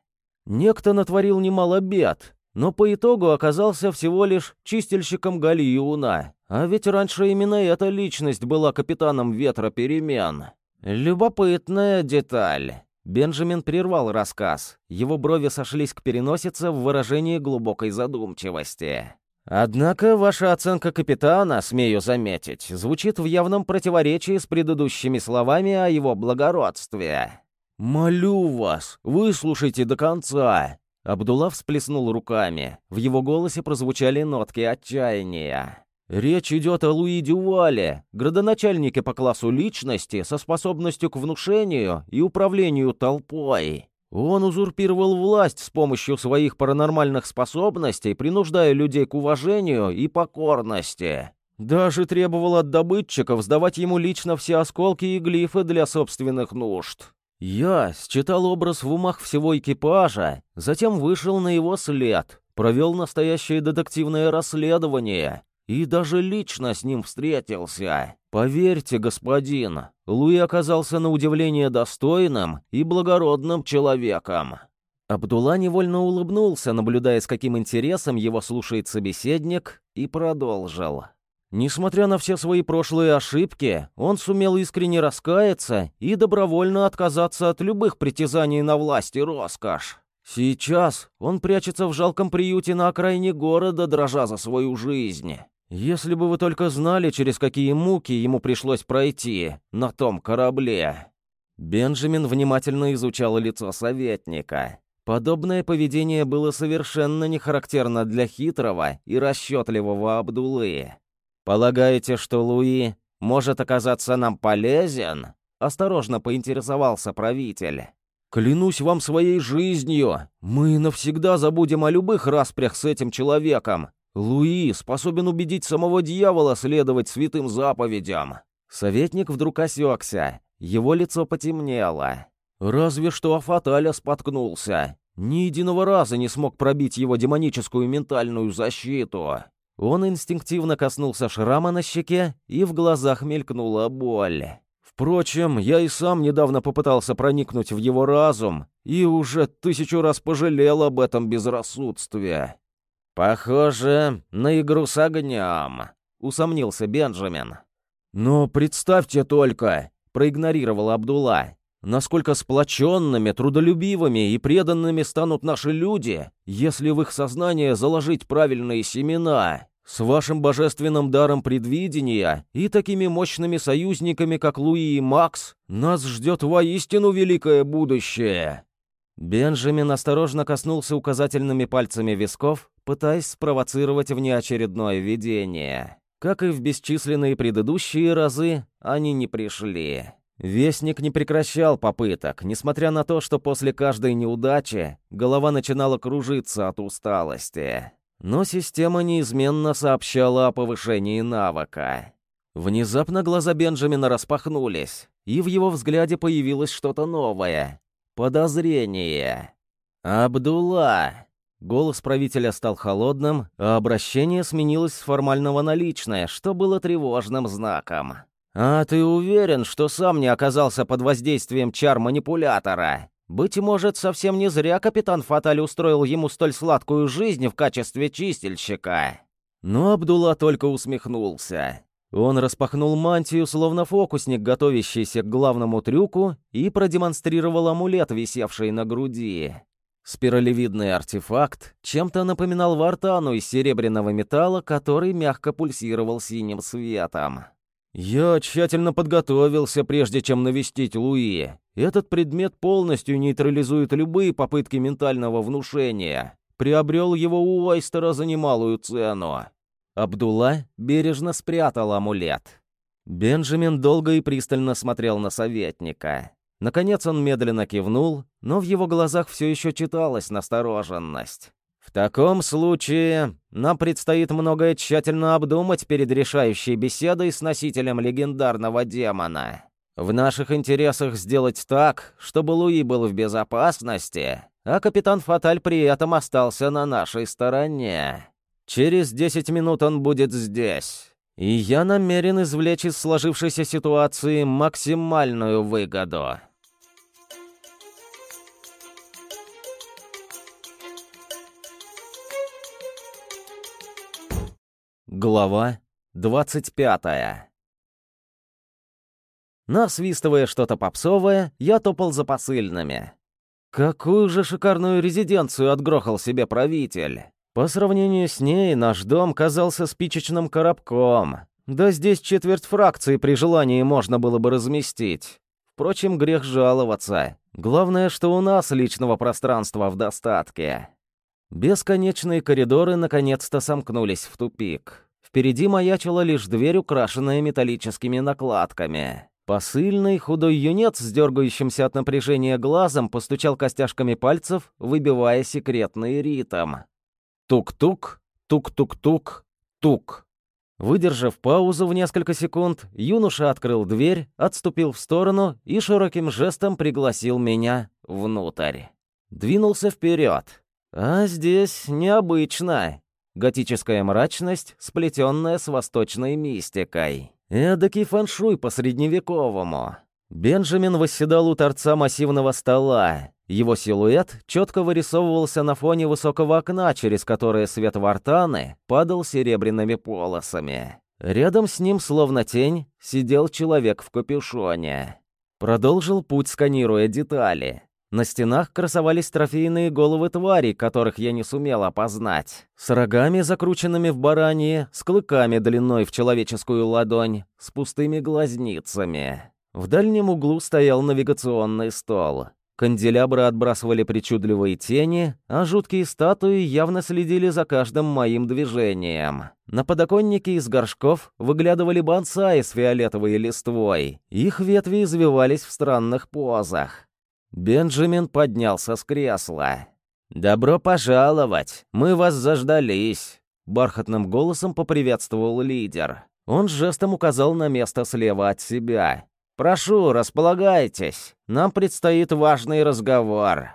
Некто натворил немало бед, но по итогу оказался всего лишь чистильщиком гальюна. А ведь раньше именно эта личность была капитаном ветра перемен. Любопытная деталь. Бенджамин прервал рассказ. Его брови сошлись к переносице в выражении глубокой задумчивости. «Однако ваша оценка капитана, смею заметить, звучит в явном противоречии с предыдущими словами о его благородстве». «Молю вас, выслушайте до конца!» Абдулла всплеснул руками. В его голосе прозвучали нотки отчаяния. Речь идет о Луи Дювале, градоначальнике по классу личности со способностью к внушению и управлению толпой. Он узурпировал власть с помощью своих паранормальных способностей, принуждая людей к уважению и покорности. Даже требовал от добытчиков сдавать ему лично все осколки и глифы для собственных нужд. Я считал образ в умах всего экипажа, затем вышел на его след, провел настоящее детективное расследование и даже лично с ним встретился. Поверьте, господин, Луи оказался на удивление достойным и благородным человеком. Абдулла невольно улыбнулся, наблюдая, с каким интересом его слушает собеседник, и продолжил. Несмотря на все свои прошлые ошибки, он сумел искренне раскаяться и добровольно отказаться от любых притязаний на власть и роскошь. Сейчас он прячется в жалком приюте на окраине города, дрожа за свою жизнь. Если бы вы только знали, через какие муки ему пришлось пройти на том корабле. Бенджамин внимательно изучал лицо советника. Подобное поведение было совершенно не характерно для хитрого и расчетливого Абдулы. «Полагаете, что Луи может оказаться нам полезен?» — осторожно поинтересовался правитель. «Клянусь вам своей жизнью, мы навсегда забудем о любых распрях с этим человеком. Луи способен убедить самого дьявола следовать святым заповедям». Советник вдруг осекся, его лицо потемнело. Разве что Афаталя споткнулся. Ни единого раза не смог пробить его демоническую ментальную защиту. Он инстинктивно коснулся шрама на щеке, и в глазах мелькнула боль. Впрочем, я и сам недавно попытался проникнуть в его разум и уже тысячу раз пожалел об этом безрассудстве. «Похоже на игру с огнем», — усомнился Бенджамин. «Но представьте только», — проигнорировал Абдулла, «насколько сплоченными, трудолюбивыми и преданными станут наши люди, если в их сознание заложить правильные семена». С вашим божественным даром предвидения и такими мощными союзниками, как Луи и Макс, нас ждет воистину великое будущее!» Бенджамин осторожно коснулся указательными пальцами висков, пытаясь спровоцировать внеочередное видение. Как и в бесчисленные предыдущие разы, они не пришли. Вестник не прекращал попыток, несмотря на то, что после каждой неудачи голова начинала кружиться от усталости но система неизменно сообщала о повышении навыка. Внезапно глаза Бенджамина распахнулись, и в его взгляде появилось что-то новое. Подозрение. «Абдулла!» Голос правителя стал холодным, а обращение сменилось с формального на личное, что было тревожным знаком. «А ты уверен, что сам не оказался под воздействием чар манипулятора?» Быть может, совсем не зря капитан Фаталь устроил ему столь сладкую жизнь в качестве чистильщика. Но Абдулла только усмехнулся. Он распахнул мантию, словно фокусник, готовящийся к главному трюку, и продемонстрировал амулет, висевший на груди. Спиралевидный артефакт чем-то напоминал вартану из серебряного металла, который мягко пульсировал синим светом. «Я тщательно подготовился, прежде чем навестить Луи. Этот предмет полностью нейтрализует любые попытки ментального внушения. Приобрел его у Ойстера за немалую цену». Абдулла бережно спрятал амулет. Бенджамин долго и пристально смотрел на советника. Наконец он медленно кивнул, но в его глазах все еще читалась настороженность. В таком случае нам предстоит многое тщательно обдумать перед решающей беседой с носителем легендарного демона. В наших интересах сделать так, чтобы Луи был в безопасности, а капитан Фаталь при этом остался на нашей стороне. Через 10 минут он будет здесь. И я намерен извлечь из сложившейся ситуации максимальную выгоду. Глава 25 Насвистывая что-то попсовое, я топал за посыльными. Какую же шикарную резиденцию отгрохал себе правитель. По сравнению с ней, наш дом казался спичечным коробком. Да здесь четверть фракции при желании можно было бы разместить. Впрочем, грех жаловаться. Главное, что у нас личного пространства в достатке. Бесконечные коридоры наконец-то сомкнулись в тупик. Впереди маячила лишь дверь, украшенная металлическими накладками. Посыльный худой юнец с дергающимся от напряжения глазом постучал костяшками пальцев, выбивая секретный ритм. Тук-тук, тук-тук-тук, тук. Выдержав паузу в несколько секунд, юноша открыл дверь, отступил в сторону и широким жестом пригласил меня внутрь. Двинулся вперед. А здесь необычно. Готическая мрачность, сплетенная с восточной мистикой. Эдакий фэншуй по-средневековому. Бенджамин восседал у торца массивного стола. Его силуэт четко вырисовывался на фоне высокого окна, через которое свет вартаны падал серебряными полосами. Рядом с ним, словно тень, сидел человек в капюшоне. Продолжил путь, сканируя детали. На стенах красовались трофейные головы тварей, которых я не сумел опознать. С рогами, закрученными в баранье, с клыками длиной в человеческую ладонь, с пустыми глазницами. В дальнем углу стоял навигационный стол. Канделябры отбрасывали причудливые тени, а жуткие статуи явно следили за каждым моим движением. На подоконнике из горшков выглядывали бонсаи с фиолетовой листвой. Их ветви извивались в странных позах. Бенджамин поднялся с кресла. «Добро пожаловать! Мы вас заждались!» Бархатным голосом поприветствовал лидер. Он жестом указал на место слева от себя. «Прошу, располагайтесь. Нам предстоит важный разговор».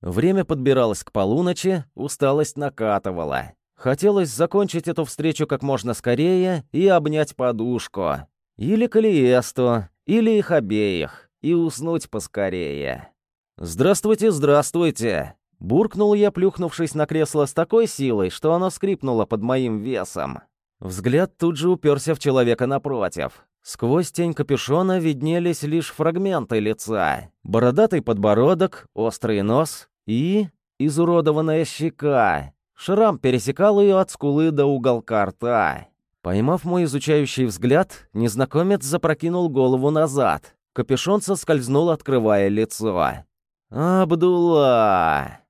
Время подбиралось к полуночи, усталость накатывала. Хотелось закончить эту встречу как можно скорее и обнять подушку. Или Калиесту, или их обеих, и уснуть поскорее. «Здравствуйте, здравствуйте!» Буркнул я, плюхнувшись на кресло с такой силой, что оно скрипнуло под моим весом. Взгляд тут же уперся в человека напротив. Сквозь тень капюшона виднелись лишь фрагменты лица. Бородатый подбородок, острый нос и... изуродованная щека. Шрам пересекал ее от скулы до уголка рта. Поймав мой изучающий взгляд, незнакомец запрокинул голову назад. Капюшон соскользнул, открывая лицо. «Абдулла!»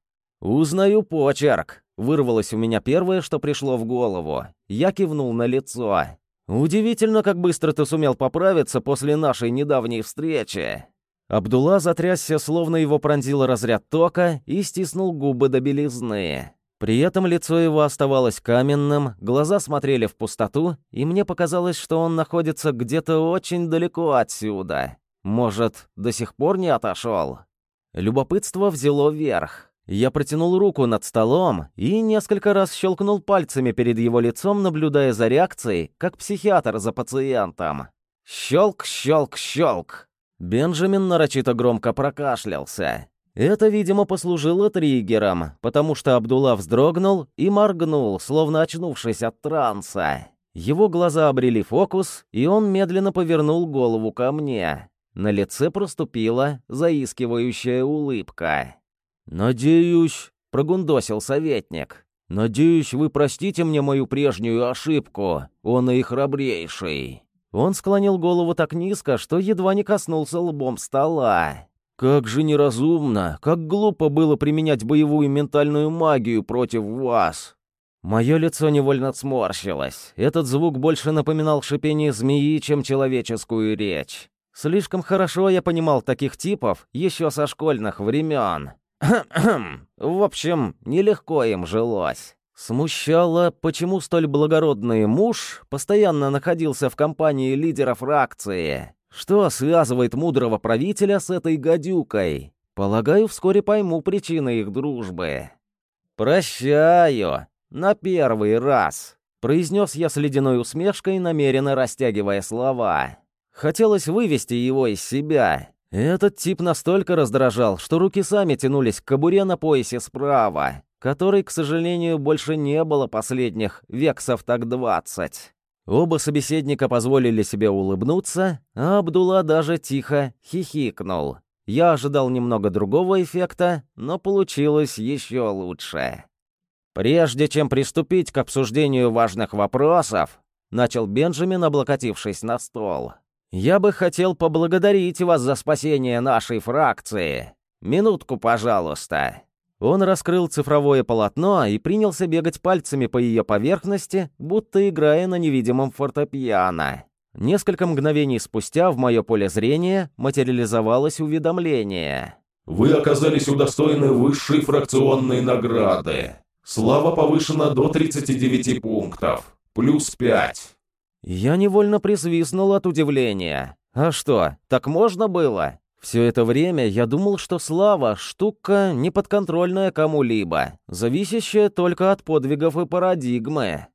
«Узнаю почерк!» Вырвалось у меня первое, что пришло в голову. Я кивнул на лицо. «Удивительно, как быстро ты сумел поправиться после нашей недавней встречи!» Абдулла затрясся, словно его пронзил разряд тока, и стиснул губы до белизны. При этом лицо его оставалось каменным, глаза смотрели в пустоту, и мне показалось, что он находится где-то очень далеко отсюда. Может, до сих пор не отошел? Любопытство взяло верх. Я протянул руку над столом и несколько раз щелкнул пальцами перед его лицом, наблюдая за реакцией, как психиатр за пациентом. Щелк, щелк, щелк. Бенджамин нарочито громко прокашлялся. Это, видимо, послужило триггером, потому что Абдулла вздрогнул и моргнул, словно очнувшись от транса. Его глаза обрели фокус, и он медленно повернул голову ко мне. На лице проступила заискивающая улыбка. «Надеюсь», — прогундосил советник, «надеюсь, вы простите мне мою прежнюю ошибку, он и храбрейший». Он склонил голову так низко, что едва не коснулся лбом стола. «Как же неразумно, как глупо было применять боевую ментальную магию против вас!» Мое лицо невольно сморщилось. Этот звук больше напоминал шипение змеи, чем человеческую речь. Слишком хорошо я понимал таких типов еще со школьных времен. В общем, нелегко им жилось. Смущало, почему столь благородный муж постоянно находился в компании лидера фракции. Что связывает мудрого правителя с этой гадюкой? Полагаю, вскоре пойму причины их дружбы. «Прощаю. На первый раз», — произнес я с ледяной усмешкой, намеренно растягивая слова. Хотелось вывести его из себя. Этот тип настолько раздражал, что руки сами тянулись к кобуре на поясе справа, которой, к сожалению, больше не было последних вексов так двадцать. Оба собеседника позволили себе улыбнуться, а Абдулла даже тихо хихикнул. Я ожидал немного другого эффекта, но получилось еще лучше. «Прежде чем приступить к обсуждению важных вопросов», начал Бенджамин, облокотившись на стол, я бы хотел поблагодарить вас за спасение нашей фракции. Минутку, пожалуйста». Он раскрыл цифровое полотно и принялся бегать пальцами по ее поверхности, будто играя на невидимом фортепиано. Несколько мгновений спустя в мое поле зрения материализовалось уведомление. Вы оказались удостоены высшей фракционной награды. Слава повышена до 39 пунктов. Плюс 5. Я невольно присвистнул от удивления. А что, так можно было? Все это время я думал, что слава — штука неподконтрольная кому-либо, зависящая только от подвигов и парадигмы.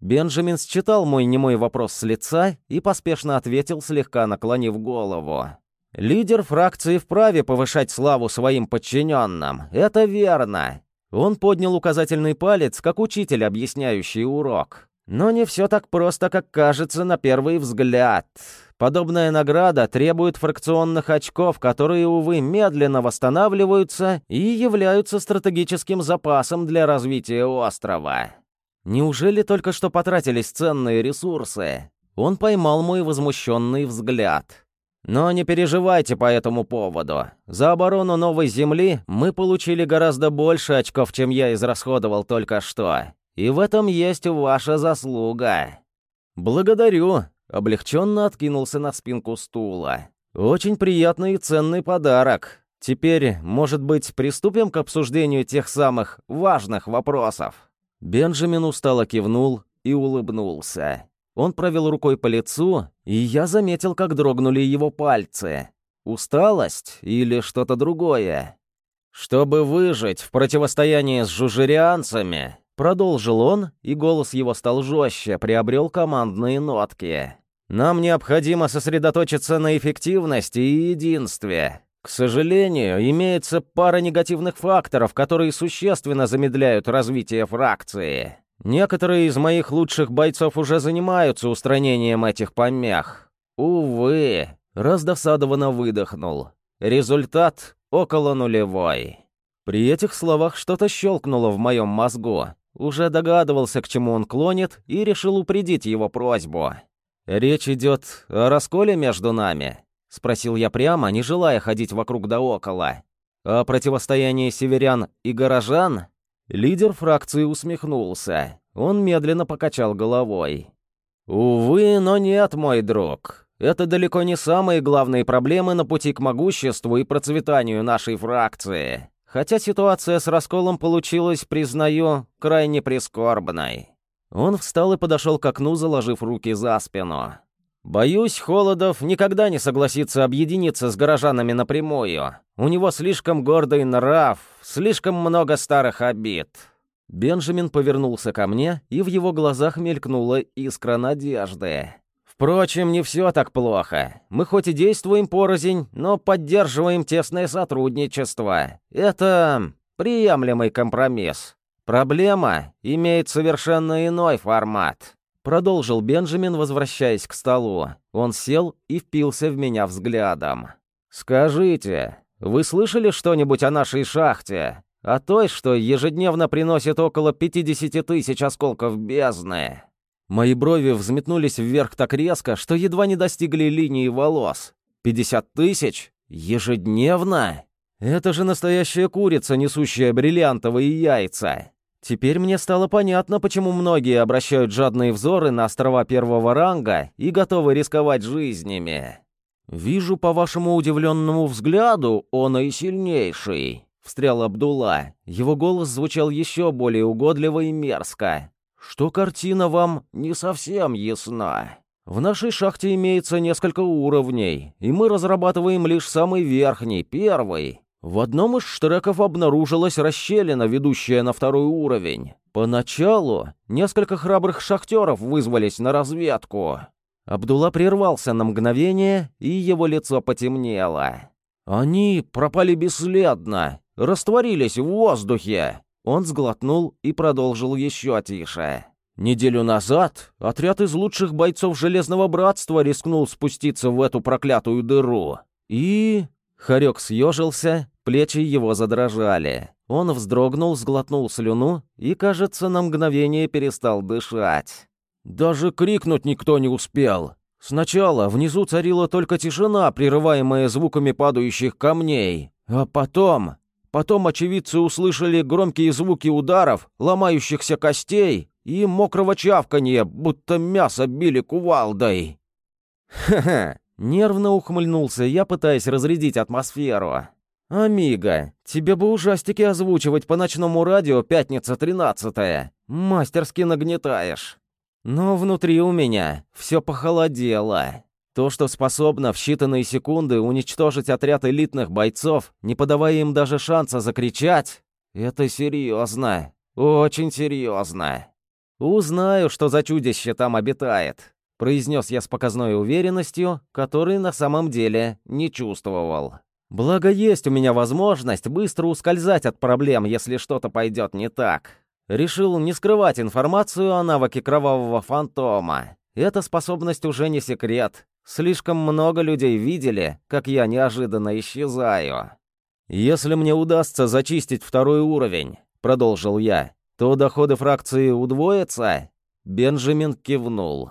Бенджамин считал мой немой вопрос с лица и поспешно ответил, слегка наклонив голову. «Лидер фракции вправе повышать славу своим подчиненным. Это верно». Он поднял указательный палец, как учитель, объясняющий урок. Но не все так просто, как кажется на первый взгляд. Подобная награда требует фракционных очков, которые, увы, медленно восстанавливаются и являются стратегическим запасом для развития острова. Неужели только что потратились ценные ресурсы? Он поймал мой возмущенный взгляд. Но не переживайте по этому поводу. За оборону новой земли мы получили гораздо больше очков, чем я израсходовал только что. И в этом есть ваша заслуга. Благодарю. Облегченно откинулся на спинку стула. Очень приятный и ценный подарок. Теперь, может быть, приступим к обсуждению тех самых важных вопросов. Бенджамин устало кивнул и улыбнулся. Он провел рукой по лицу, и я заметил, как дрогнули его пальцы. Усталость или что-то другое? Чтобы выжить в противостоянии с жужерианцами, продолжил он, и голос его стал жестче, приобрел командные нотки. Нам необходимо сосредоточиться на эффективности и единстве. К сожалению, имеется пара негативных факторов, которые существенно замедляют развитие фракции. Некоторые из моих лучших бойцов уже занимаются устранением этих помех. Увы, раздосадованно выдохнул. Результат около нулевой. При этих словах что-то щелкнуло в моем мозгу. Уже догадывался, к чему он клонит, и решил упредить его просьбу. «Речь идет о расколе между нами?» — спросил я прямо, не желая ходить вокруг да около. «О противостоянии северян и горожан?» Лидер фракции усмехнулся. Он медленно покачал головой. «Увы, но нет, мой друг. Это далеко не самые главные проблемы на пути к могуществу и процветанию нашей фракции. Хотя ситуация с расколом получилась, признаю, крайне прискорбной». Он встал и подошел к окну, заложив руки за спину. Боюсь, Холодов никогда не согласится объединиться с горожанами напрямую. У него слишком гордый нрав, слишком много старых обид. Бенджамин повернулся ко мне, и в его глазах мелькнула искра надежды. Впрочем, не все так плохо. Мы хоть и действуем порознь, но поддерживаем тесное сотрудничество. Это приемлемый компромисс. Проблема имеет совершенно иной формат. Продолжил Бенджамин, возвращаясь к столу. Он сел и впился в меня взглядом. «Скажите, вы слышали что-нибудь о нашей шахте? О той, что ежедневно приносит около 50 тысяч осколков бездны?» Мои брови взметнулись вверх так резко, что едва не достигли линии волос. «50 тысяч? Ежедневно? Это же настоящая курица, несущая бриллиантовые яйца!» Теперь мне стало понятно, почему многие обращают жадные взоры на острова первого ранга и готовы рисковать жизнями. «Вижу по вашему удивленному взгляду, он и сильнейший», — встрял Абдулла. Его голос звучал еще более угодливо и мерзко. «Что картина вам не совсем ясна. В нашей шахте имеется несколько уровней, и мы разрабатываем лишь самый верхний, первый. В одном из штреков обнаружилась расщелина, ведущая на второй уровень. Поначалу несколько храбрых шахтеров вызвались на разведку. Абдулла прервался на мгновение, и его лицо потемнело. Они пропали бесследно, растворились в воздухе. Он сглотнул и продолжил еще тише. Неделю назад отряд из лучших бойцов Железного Братства рискнул спуститься в эту проклятую дыру. И Харек съежился, плечи его задрожали. Он вздрогнул, сглотнул слюну и, кажется, на мгновение перестал дышать. Даже крикнуть никто не успел. Сначала внизу царила только тишина, прерываемая звуками падающих камней. А потом... Потом очевидцы услышали громкие звуки ударов, ломающихся костей и мокрого чавканья, будто мясо били кувалдой. Ха-ха, нервно ухмыльнулся я, пытаясь разрядить атмосферу. «Амиго, тебе бы ужастики озвучивать по ночному радио пятница 13 Мастерски нагнетаешь. Но внутри у меня все похолодело. То, что способно в считанные секунды уничтожить отряд элитных бойцов, не подавая им даже шанса закричать, это серьезно. Очень серьезно. Узнаю, что за чудище там обитает. Произнес я с показной уверенностью, которой на самом деле не чувствовал. Благо есть у меня возможность быстро ускользать от проблем, если что-то пойдет не так. Решил не скрывать информацию о навыке кровавого фантома. Эта способность уже не секрет. Слишком много людей видели, как я неожиданно исчезаю. «Если мне удастся зачистить второй уровень», — продолжил я, «то доходы фракции удвоятся?» Бенджамин кивнул.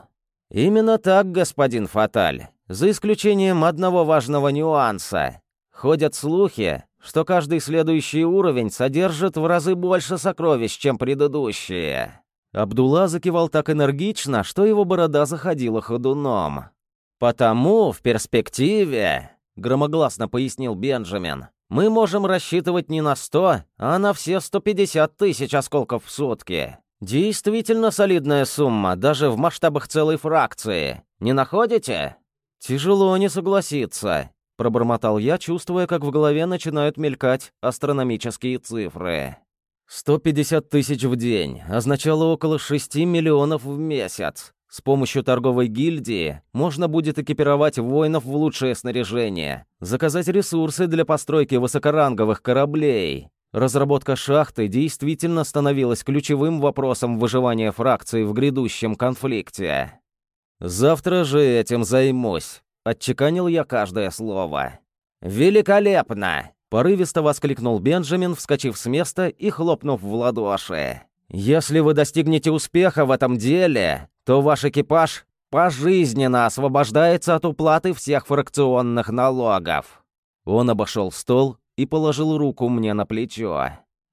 «Именно так, господин Фаталь, за исключением одного важного нюанса. Ходят слухи, что каждый следующий уровень содержит в разы больше сокровищ, чем предыдущие. Абдулла закивал так энергично, что его борода заходила ходуном. «Потому в перспективе», — громогласно пояснил Бенджамин, «мы можем рассчитывать не на 100, а на все 150 тысяч осколков в сутки. Действительно солидная сумма, даже в масштабах целой фракции. Не находите?» «Тяжело не согласиться», Пробормотал я, чувствуя, как в голове начинают мелькать астрономические цифры. 150 тысяч в день означало около 6 миллионов в месяц. С помощью торговой гильдии можно будет экипировать воинов в лучшее снаряжение, заказать ресурсы для постройки высокоранговых кораблей. Разработка шахты действительно становилась ключевым вопросом выживания фракции в грядущем конфликте. Завтра же этим займусь. Отчеканил я каждое слово. «Великолепно!» — порывисто воскликнул Бенджамин, вскочив с места и хлопнув в ладоши. «Если вы достигнете успеха в этом деле, то ваш экипаж пожизненно освобождается от уплаты всех фракционных налогов». Он обошел стол и положил руку мне на плечо.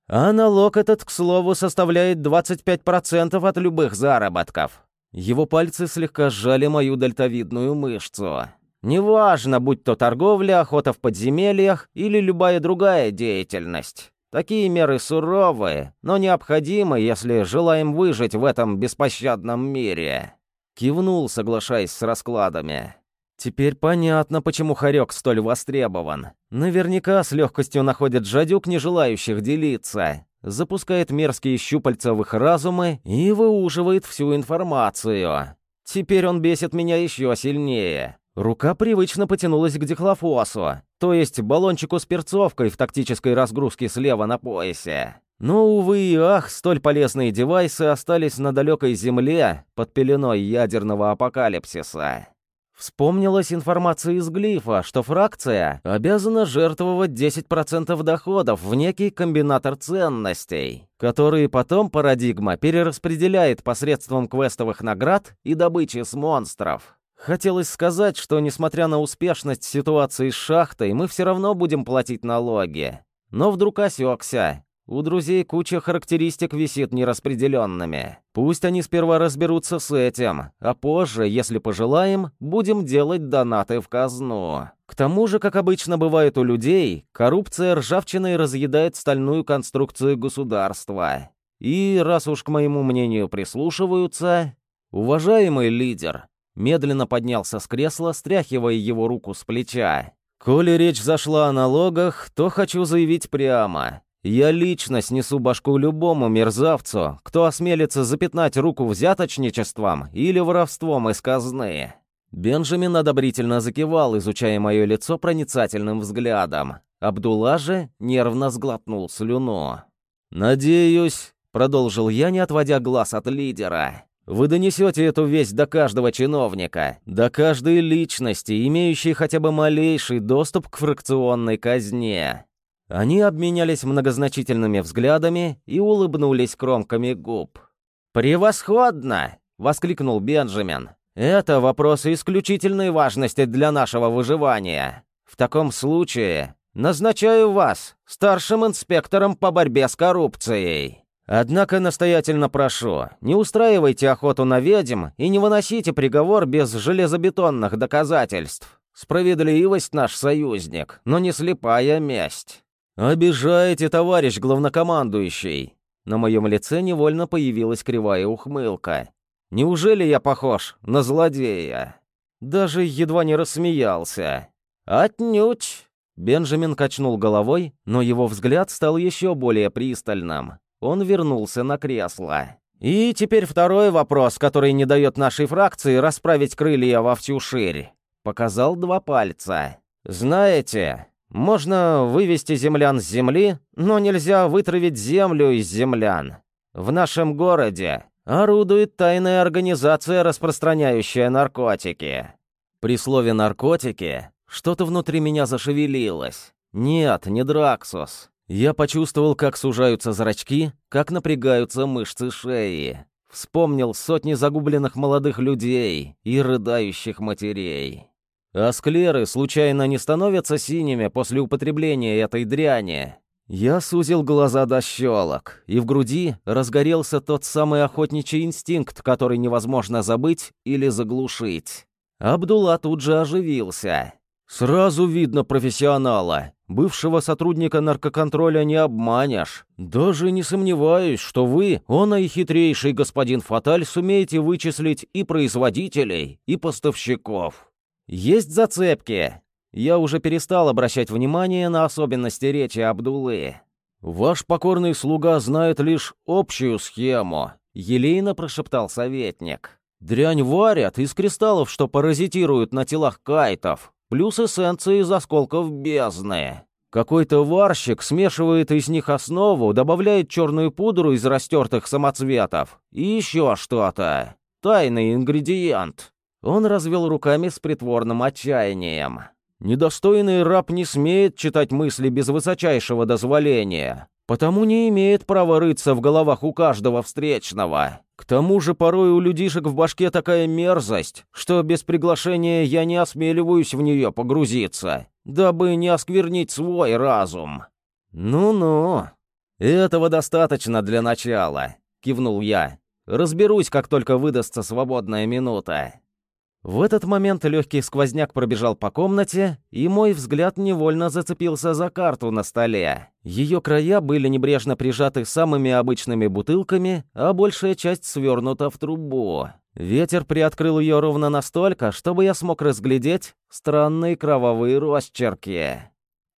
«А налог этот, к слову, составляет 25% от любых заработков». Его пальцы слегка сжали мою дельтовидную мышцу. Неважно, будь то торговля, охота в подземельях или любая другая деятельность. Такие меры суровые, но необходимы, если желаем выжить в этом беспощадном мире. Кивнул, соглашаясь с раскладами. Теперь понятно, почему хорек столь востребован. Наверняка с легкостью находит жадюк, не желающих делиться. Запускает мерзкие щупальца в их разумы и выуживает всю информацию. Теперь он бесит меня еще сильнее. Рука привычно потянулась к дихлофосу, то есть баллончику с перцовкой в тактической разгрузке слева на поясе. Но, увы и ах, столь полезные девайсы остались на далекой земле под пеленой ядерного апокалипсиса. Вспомнилась информация из глифа, что фракция обязана жертвовать 10% доходов в некий комбинатор ценностей, который потом парадигма перераспределяет посредством квестовых наград и добычи с монстров. Хотелось сказать, что, несмотря на успешность ситуации с шахтой, мы все равно будем платить налоги. Но вдруг осекся. У друзей куча характеристик висит нераспределенными. Пусть они сперва разберутся с этим, а позже, если пожелаем, будем делать донаты в казну. К тому же, как обычно бывает у людей, коррупция ржавчиной разъедает стальную конструкцию государства. И раз уж к моему мнению прислушиваются, уважаемый лидер, Медленно поднялся с кресла, стряхивая его руку с плеча. «Коли речь зашла о налогах, то хочу заявить прямо. Я лично снесу башку любому мерзавцу, кто осмелится запятнать руку взяточничеством или воровством из казны». Бенджамин одобрительно закивал, изучая мое лицо проницательным взглядом. Абдулла же нервно сглотнул слюну. «Надеюсь», — продолжил я, не отводя глаз от лидера, вы донесете эту весть до каждого чиновника, до каждой личности, имеющей хотя бы малейший доступ к фракционной казне». Они обменялись многозначительными взглядами и улыбнулись кромками губ. «Превосходно!» — воскликнул Бенджамин. «Это вопросы исключительной важности для нашего выживания. В таком случае назначаю вас старшим инспектором по борьбе с коррупцией». Однако настоятельно прошу, не устраивайте охоту на ведьм и не выносите приговор без железобетонных доказательств. Справедливость наш союзник, но не слепая месть. Обижаете, товарищ главнокомандующий. На моем лице невольно появилась кривая ухмылка. Неужели я похож на злодея? Даже едва не рассмеялся. Отнюдь. Бенджамин качнул головой, но его взгляд стал еще более пристальным. Он вернулся на кресло. И теперь второй вопрос, который не дает нашей фракции расправить крылья во всю ширь. Показал два пальца. Знаете, можно вывести землян с земли, но нельзя вытравить землю из землян. В нашем городе орудует тайная организация, распространяющая наркотики. При слове «наркотики» что-то внутри меня зашевелилось. Нет, не Драксус. Я почувствовал, как сужаются зрачки, как напрягаются мышцы шеи. Вспомнил сотни загубленных молодых людей и рыдающих матерей. А склеры случайно не становятся синими после употребления этой дряни? Я сузил глаза до щелок, и в груди разгорелся тот самый охотничий инстинкт, который невозможно забыть или заглушить. Абдулла тут же оживился. «Сразу видно профессионала. Бывшего сотрудника наркоконтроля не обманешь. Даже не сомневаюсь, что вы, он и хитрейший господин Фаталь, сумеете вычислить и производителей, и поставщиков. Есть зацепки. Я уже перестал обращать внимание на особенности речи Абдулы. Ваш покорный слуга знает лишь общую схему, елейно прошептал советник. Дрянь варят из кристаллов, что паразитируют на телах кайтов плюс эссенции из осколков бездны. Какой-то варщик смешивает из них основу, добавляет черную пудру из растертых самоцветов и еще что-то. Тайный ингредиент. Он развел руками с притворным отчаянием. Недостойный раб не смеет читать мысли без высочайшего дозволения, потому не имеет права рыться в головах у каждого встречного. К тому же порой у людишек в башке такая мерзость, что без приглашения я не осмеливаюсь в нее погрузиться, дабы не осквернить свой разум. «Ну-ну, этого достаточно для начала», — кивнул я. «Разберусь, как только выдастся свободная минута». В этот момент легкий сквозняк пробежал по комнате, и мой взгляд невольно зацепился за карту на столе. Ее края были небрежно прижаты самыми обычными бутылками, а большая часть свернута в трубу. Ветер приоткрыл ее ровно настолько, чтобы я смог разглядеть странные кровавые росчерки.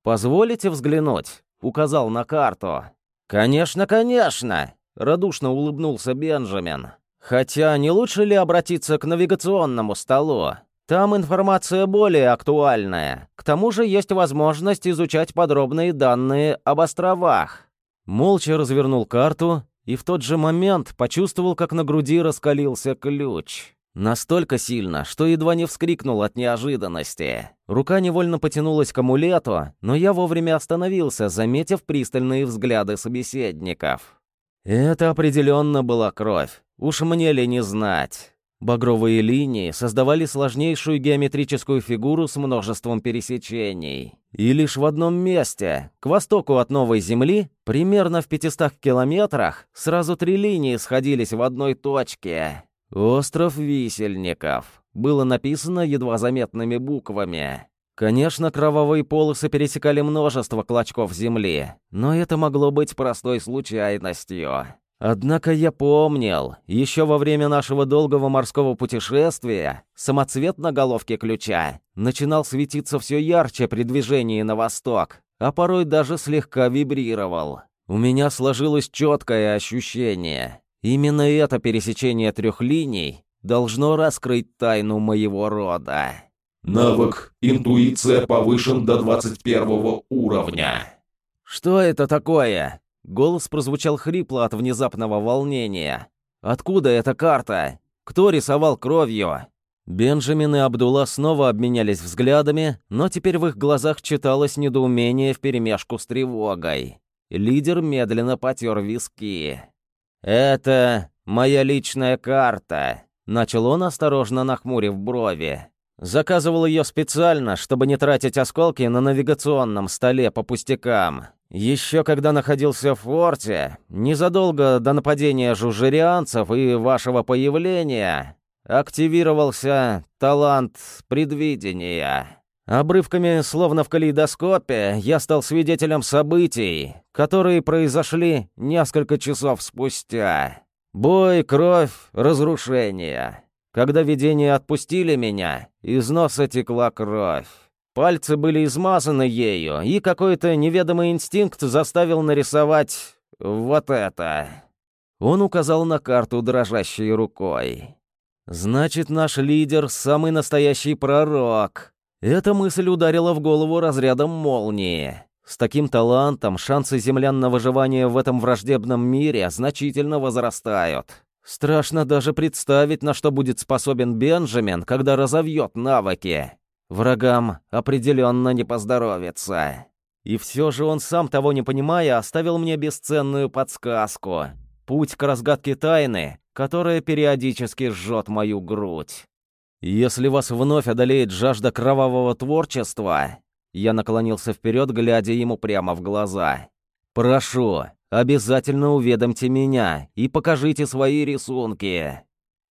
«Позволите взглянуть?» — указал на карту. «Конечно, конечно!» — радушно улыбнулся Бенджамин. Хотя не лучше ли обратиться к навигационному столу? Там информация более актуальная. К тому же есть возможность изучать подробные данные об островах. Молча развернул карту и в тот же момент почувствовал, как на груди раскалился ключ. Настолько сильно, что едва не вскрикнул от неожиданности. Рука невольно потянулась к амулету, но я вовремя остановился, заметив пристальные взгляды собеседников. Это определенно была кровь. Уж мне ли не знать. Багровые линии создавали сложнейшую геометрическую фигуру с множеством пересечений. И лишь в одном месте, к востоку от Новой Земли, примерно в 500 километрах, сразу три линии сходились в одной точке. «Остров Висельников» было написано едва заметными буквами. Конечно, кровавые полосы пересекали множество клочков земли, но это могло быть простой случайностью. Однако я помнил, еще во время нашего долгого морского путешествия самоцвет на головке ключа начинал светиться все ярче при движении на восток, а порой даже слегка вибрировал. У меня сложилось четкое ощущение. Именно это пересечение трех линий должно раскрыть тайну моего рода. Навык «Интуиция» повышен до 21 уровня. «Что это такое?» Голос прозвучал хрипло от внезапного волнения. «Откуда эта карта? Кто рисовал кровью?» Бенджамин и Абдулла снова обменялись взглядами, но теперь в их глазах читалось недоумение вперемешку с тревогой. Лидер медленно потер виски. «Это моя личная карта», — начал он, осторожно нахмурив брови. Заказывал ее специально, чтобы не тратить осколки на навигационном столе по пустякам. Еще когда находился в форте, незадолго до нападения жужерианцев и вашего появления, активировался талант предвидения. Обрывками, словно в калейдоскопе, я стал свидетелем событий, которые произошли несколько часов спустя. Бой, кровь, разрушение. Когда видения отпустили меня, из носа текла кровь. Пальцы были измазаны ею, и какой-то неведомый инстинкт заставил нарисовать вот это. Он указал на карту дрожащей рукой. «Значит, наш лидер — самый настоящий пророк». Эта мысль ударила в голову разрядом молнии. С таким талантом шансы землян на выживание в этом враждебном мире значительно возрастают. Страшно даже представить, на что будет способен Бенджамин, когда разовьет навыки. Врагам определенно не поздоровится. И все же он сам, того не понимая, оставил мне бесценную подсказку. Путь к разгадке тайны, которая периодически жжет мою грудь. Если вас вновь одолеет жажда кровавого творчества, я наклонился вперед, глядя ему прямо в глаза. прошу, обязательно уведомьте меня и покажите свои рисунки.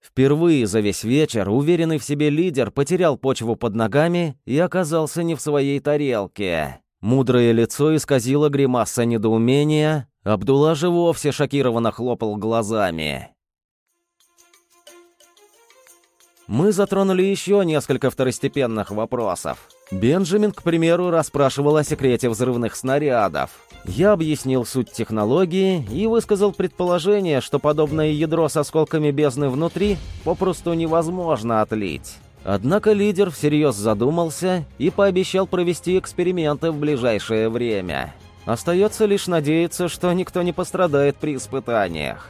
Впервые за весь вечер уверенный в себе лидер потерял почву под ногами и оказался не в своей тарелке. Мудрое лицо исказило гримаса недоумения, Абдулла же вовсе шокированно хлопал глазами. Мы затронули еще несколько второстепенных вопросов. Бенджамин, к примеру, расспрашивал о секрете взрывных снарядов. Я объяснил суть технологии и высказал предположение, что подобное ядро с осколками бездны внутри попросту невозможно отлить. Однако лидер всерьез задумался и пообещал провести эксперименты в ближайшее время. Остается лишь надеяться, что никто не пострадает при испытаниях.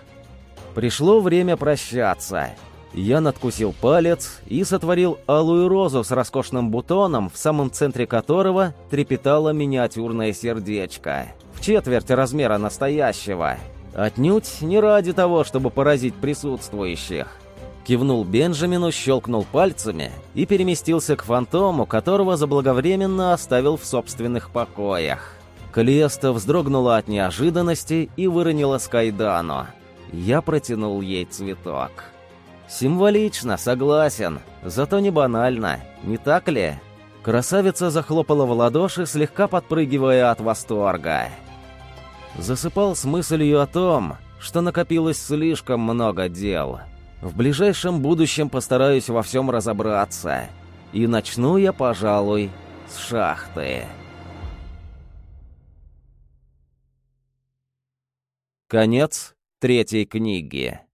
Пришло время прощаться. Я надкусил палец и сотворил алую розу с роскошным бутоном, в самом центре которого трепетало миниатюрное сердечко. В четверть размера настоящего. Отнюдь не ради того, чтобы поразить присутствующих. Кивнул Бенджамину, щелкнул пальцами и переместился к фантому, которого заблаговременно оставил в собственных покоях. Калиеста вздрогнула от неожиданности и выронила Скайдану. Я протянул ей цветок. Символично, согласен, зато не банально, не так ли? Красавица захлопала в ладоши, слегка подпрыгивая от восторга. Засыпал с мыслью о том, что накопилось слишком много дел. В ближайшем будущем постараюсь во всем разобраться. И начну я, пожалуй, с шахты. Конец третьей книги.